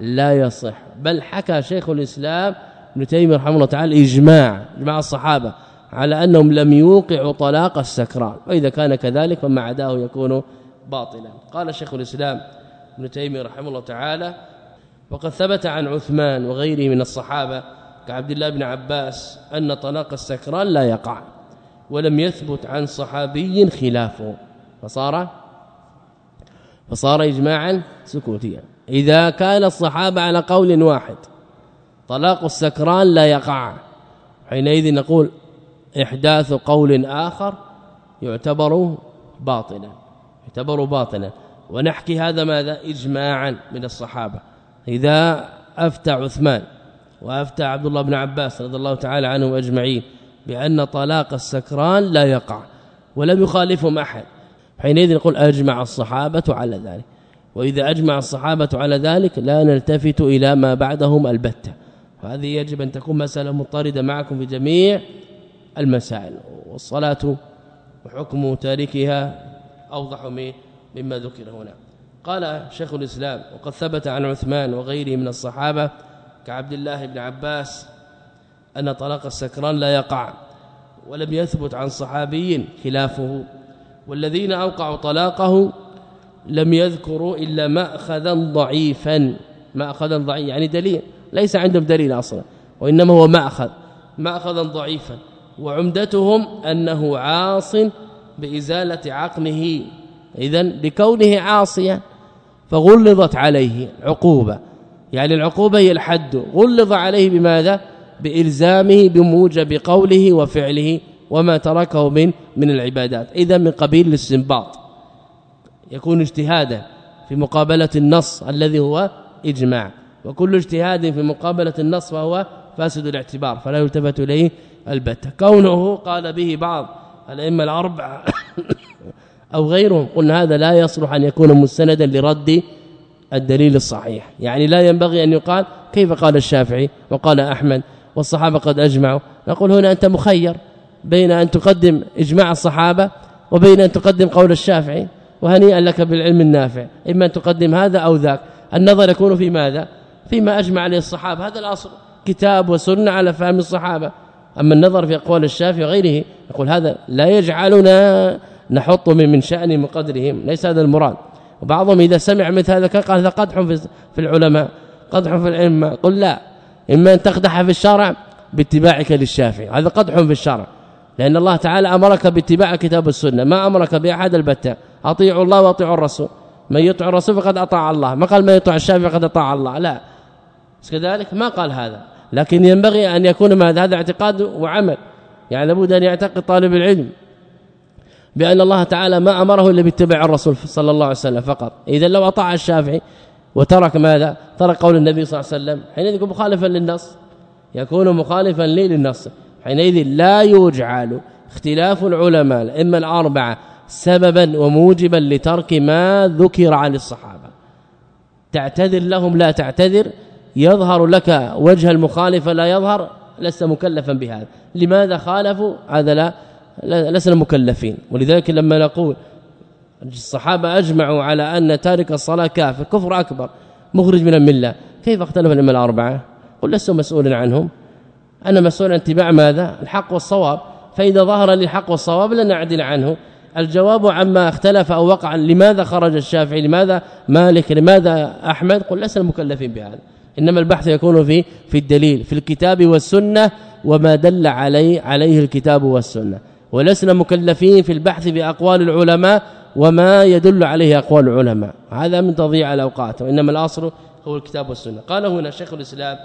S2: لا يصح. بل حكى شيخ الإسلام ابن تيمية رحمه الله تعالى إجماع إجماع الصحابة على أنهم لم يوقعوا طلاق السكران وإذا كان كذلك فما عداه يكون باطلا. قال شيخ الإسلام ابن تيمية رحمه الله تعالى وقد ثبت عن عثمان وغيره من الصحابة كعبد الله بن عباس أن طلاق السكران لا يقع ولم يثبت عن صحابي خلافه. فصار فصار اجماعا سكوتيا. إذا كان الصحابة على قول واحد طلاق السكران لا يقع. حينئذ نقول إحداث قول آخر يعتبر باطلا يعتبر باطلا. ونحكي هذا ماذا؟ اجماعا من الصحابة. إذا أفتى عثمان وأفتى عبد الله بن عباس رضي الله تعالى عنهم أجمعين بأن طلاق السكران لا يقع ولم يخالفهم أحد. حينئذ نقول أجمع الصحابة على ذلك. وإذا أجمع الصحابة على ذلك لا نلتفت إلى ما بعدهم البتة. وهذه يجب أن تكون مسألة مضطردة معكم في جميع المسائل. والصلاة وحكم تاركها أوضح مما ذكر هنا. قال شيخ الإسلام وقد ثبت عن عثمان وغيره من الصحابة كعبد الله بن عباس أن طلاق السكران لا يقع ولم يثبت عن صحابي خلافه والذين أوقعوا طلاقه لم يذكروا إلا مأخذا ضعيفا مأخذا ضعيف يعني دليل ليس عندهم دليل أصلا وإنما هو مأخذ مأخذا ضعيفا وعمدتهم أنه عاص بإزالة عقله اذا لكونه عاصيا فغلظت عليه عقوبة. يعني العقوبة هي الحد. غلظ عليه بماذا؟ بإلزامه بموجب قوله وفعله وما تركه من من العبادات. إذا من قبيل الاستنباط. يكون اجتهادا في مقابلة النص الذي هو إجماع. وكل اجتهاد في مقابلة النص فهو فاسد الاعتبار فلا يلتفت إليه البتة. كونه قال به بعض الأئمة الأربعة [coughs] أو غيرهم قلنا هذا لا يصلح أن يكون مستندا لرد الدليل الصحيح. يعني لا ينبغي أن يقال كيف قال الشافعي وقال أحمد والصحابة قد أجمعوا. نقول هنا أنت مخير بين أن تقدم إجماع الصحابة وبين أن تقدم قول الشافعي وهنيئا لك بالعلم النافع. إما أن تقدم هذا أو ذاك. النظر يكون في ماذا؟ فيما أجمع عليه الصحابة. هذا الأصل. كتاب وسنة على فهم الصحابة. أما النظر في أقوال الشافعي وغيره يقول هذا لا يجعلنا نحط من من شأن قدرهم ليس هذا المراد. وبعضهم إذا سمع مثل هذا قال هذا قدح في العلماء قدح في العلم قل لا إما أن تقدح في الشرع باتباعك للشافعي هذا قدح في الشرع. لأن الله تعالى أمرك باتباع كتاب السنة ما أمرك بأحد البتة. أطيعوا الله وأطيعوا الرسول. من يطع الرسول فقد أطاع الله. ما قال من يطع الشافعي فقد أطاع الله. لا. كذلك ما قال هذا. لكن ينبغي أن يكون ما هذا اعتقاد وعمل. يعني لابد أن يعتقد طالب العلم. بأن الله تعالى ما أمره إلا باتباع الرسول صلى الله عليه وسلم فقط. إذا لو أطاع الشافعي وترك ماذا؟ ترك قول النبي صلى الله عليه وسلم حينئذ يكون مخالفا للنص. يكون مخالفا لي للنص. حينئذ لا يجعل اختلاف العلماء اما الأربعة سببا وموجبا لترك ما ذكر عن الصحابة. تعتذر لهم لا تعتذر يظهر لك وجه المخالف لا يظهر لست مكلفا بهذا. لماذا خالفوا؟ هذا لا لسنا مكلفين ولذلك لما نقول الصحابة أجمعوا على أن تارك الصلاة كافر كفر أكبر مخرج من الملة. كيف اختلف الأئمة الأربعة؟ قل لست مسؤولا عنهم. أنا مسؤول عن اتباع ماذا؟ الحق والصواب. فإذا ظهر لي الحق والصواب لن أعدل عنه. الجواب عما اختلف أو وقع لماذا خرج الشافعي؟ لماذا مالك؟ لماذا أحمد؟ قل لسنا مكلفين بهذا. إنما البحث يكون في في الدليل في الكتاب والسنة وما دل عليه عليه الكتاب والسنة. ولسنا مكلفين في البحث بأقوال العلماء وما يدل عليه أقوال العلماء. هذا من تضييع الأوقات وإنما الأصل هو الكتاب والسنة. قال هنا شيخ الإسلام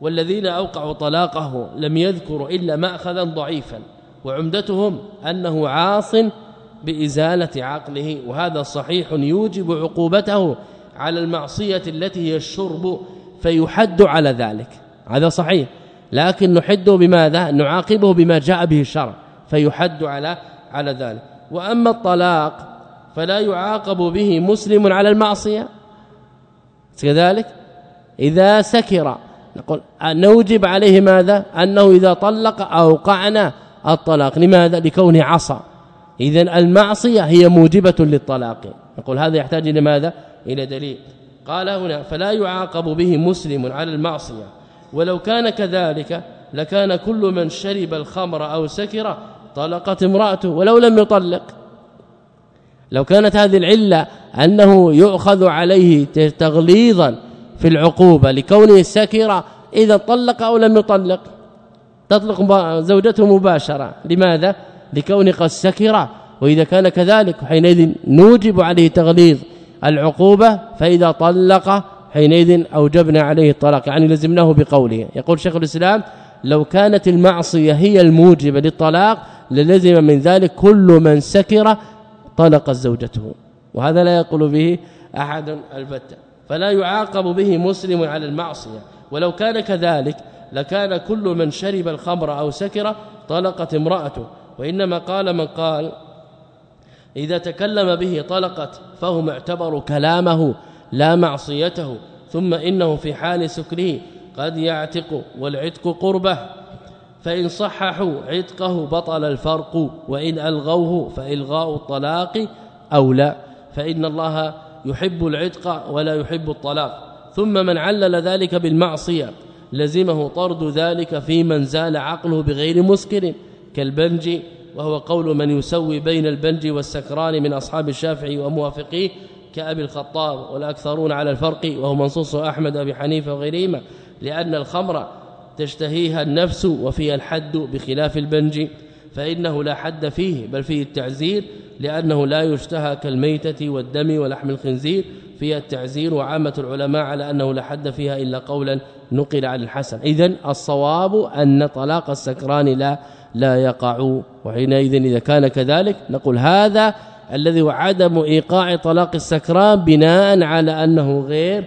S2: والذين أوقعوا طلاقه لم يذكروا إلا ماخذا ضعيفا وعمدتهم أنه عاص بإزالة عقله وهذا صحيح يوجب عقوبته على المعصية التي هي الشرب فيحد على ذلك. هذا صحيح. لكن نحده بماذا؟ نعاقبه بما جاء به الشرع فيحد على على ذلك. وأما الطلاق فلا يعاقب به مسلم على المعصية. كذلك إذا سكر نقول نوجب عليه ماذا؟ أنه إذا طلق أوقعنا الطلاق. لماذا؟ لكونه عصى اذا المعصية هي موجبة للطلاق. نقول هذا يحتاج إلى ماذا؟ إلى دليل. قال هنا فلا يعاقب به مسلم على المعصية. ولو كان كذلك لكان كل من شرب الخمر أو سكر طلقت امرأته ولو لم يطلق. لو كانت هذه العلة أنه يؤخذ عليه تغليظا في العقوبة لكونه سكر إذا طلق أو لم يطلق. تطلق زوجته مباشرة. لماذا؟ لكون قد سكر وإذا كان كذلك حينئذ نوجب عليه تغليظ العقوبة فإذا طلق حينئذ أوجبنا عليه الطلاق يعني لزمناه بقوله. يقول شيخ الإسلام لو كانت المعصية هي الموجبة للطلاق للزم من ذلك كل من سكر طلق زوجته. وهذا لا يقول به أحد البتة فلا يعاقب به مسلم على المعصية. ولو كان كذلك لكان كل من شرب الخمر أو سكر طلقت امرأته. وإنما قال من قال إذا تكلم به طلقت فهو معتبر كلامه لا معصيته ثم إنه في حال سكره قد يعتق والعتق قربه. فإن صححوا عتقه بطل الفرق وإن ألغوه فإلغاء الطلاق أولى. فإن الله يحب العتق ولا يحب الطلاق. ثم من علل ذلك بالمعصية لزمه طرد ذلك في من زال عقله بغير مسكر كالبنج وهو قول من يسوي بين البنج والسكران من أصحاب الشافعي وموافقيه. كأبي الخطاب والأكثرون على الفرق وهو منصوص أحمد أبي حنيفة وغيرهما لأن الخمر تشتهيها النفس وفيها الحد بخلاف البنج فإنه لا حد فيه بل فيه التعزير لأنه لا يشتهى كالميتة والدم ولحم الخنزير فيها التعزير وعامة العلماء على أنه لا حد فيها إلا قولا نقل عن الحسن. اذا الصواب أن طلاق السكران لا لا يقع وحينئذ إذا كان كذلك نقول هذا الذي وعدم إيقاع طلاق السكران بناء على أنه غير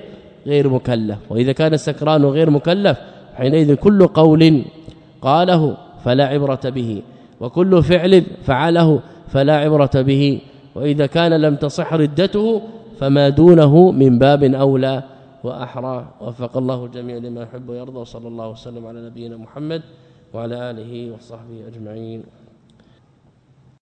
S2: غير مكلف. وإذا كان السكران غير مكلف حينئذ كل قول قاله فلا عبرة به. وكل فعل فعله فلا عبرة به. وإذا كان لم تصح ردته فما دونه من باب أولى وأحرى. وفق الله الجميع لما يحب ويرضى. وصلى الله وسلم على نبينا محمد وعلى آله وصحبه أجمعين.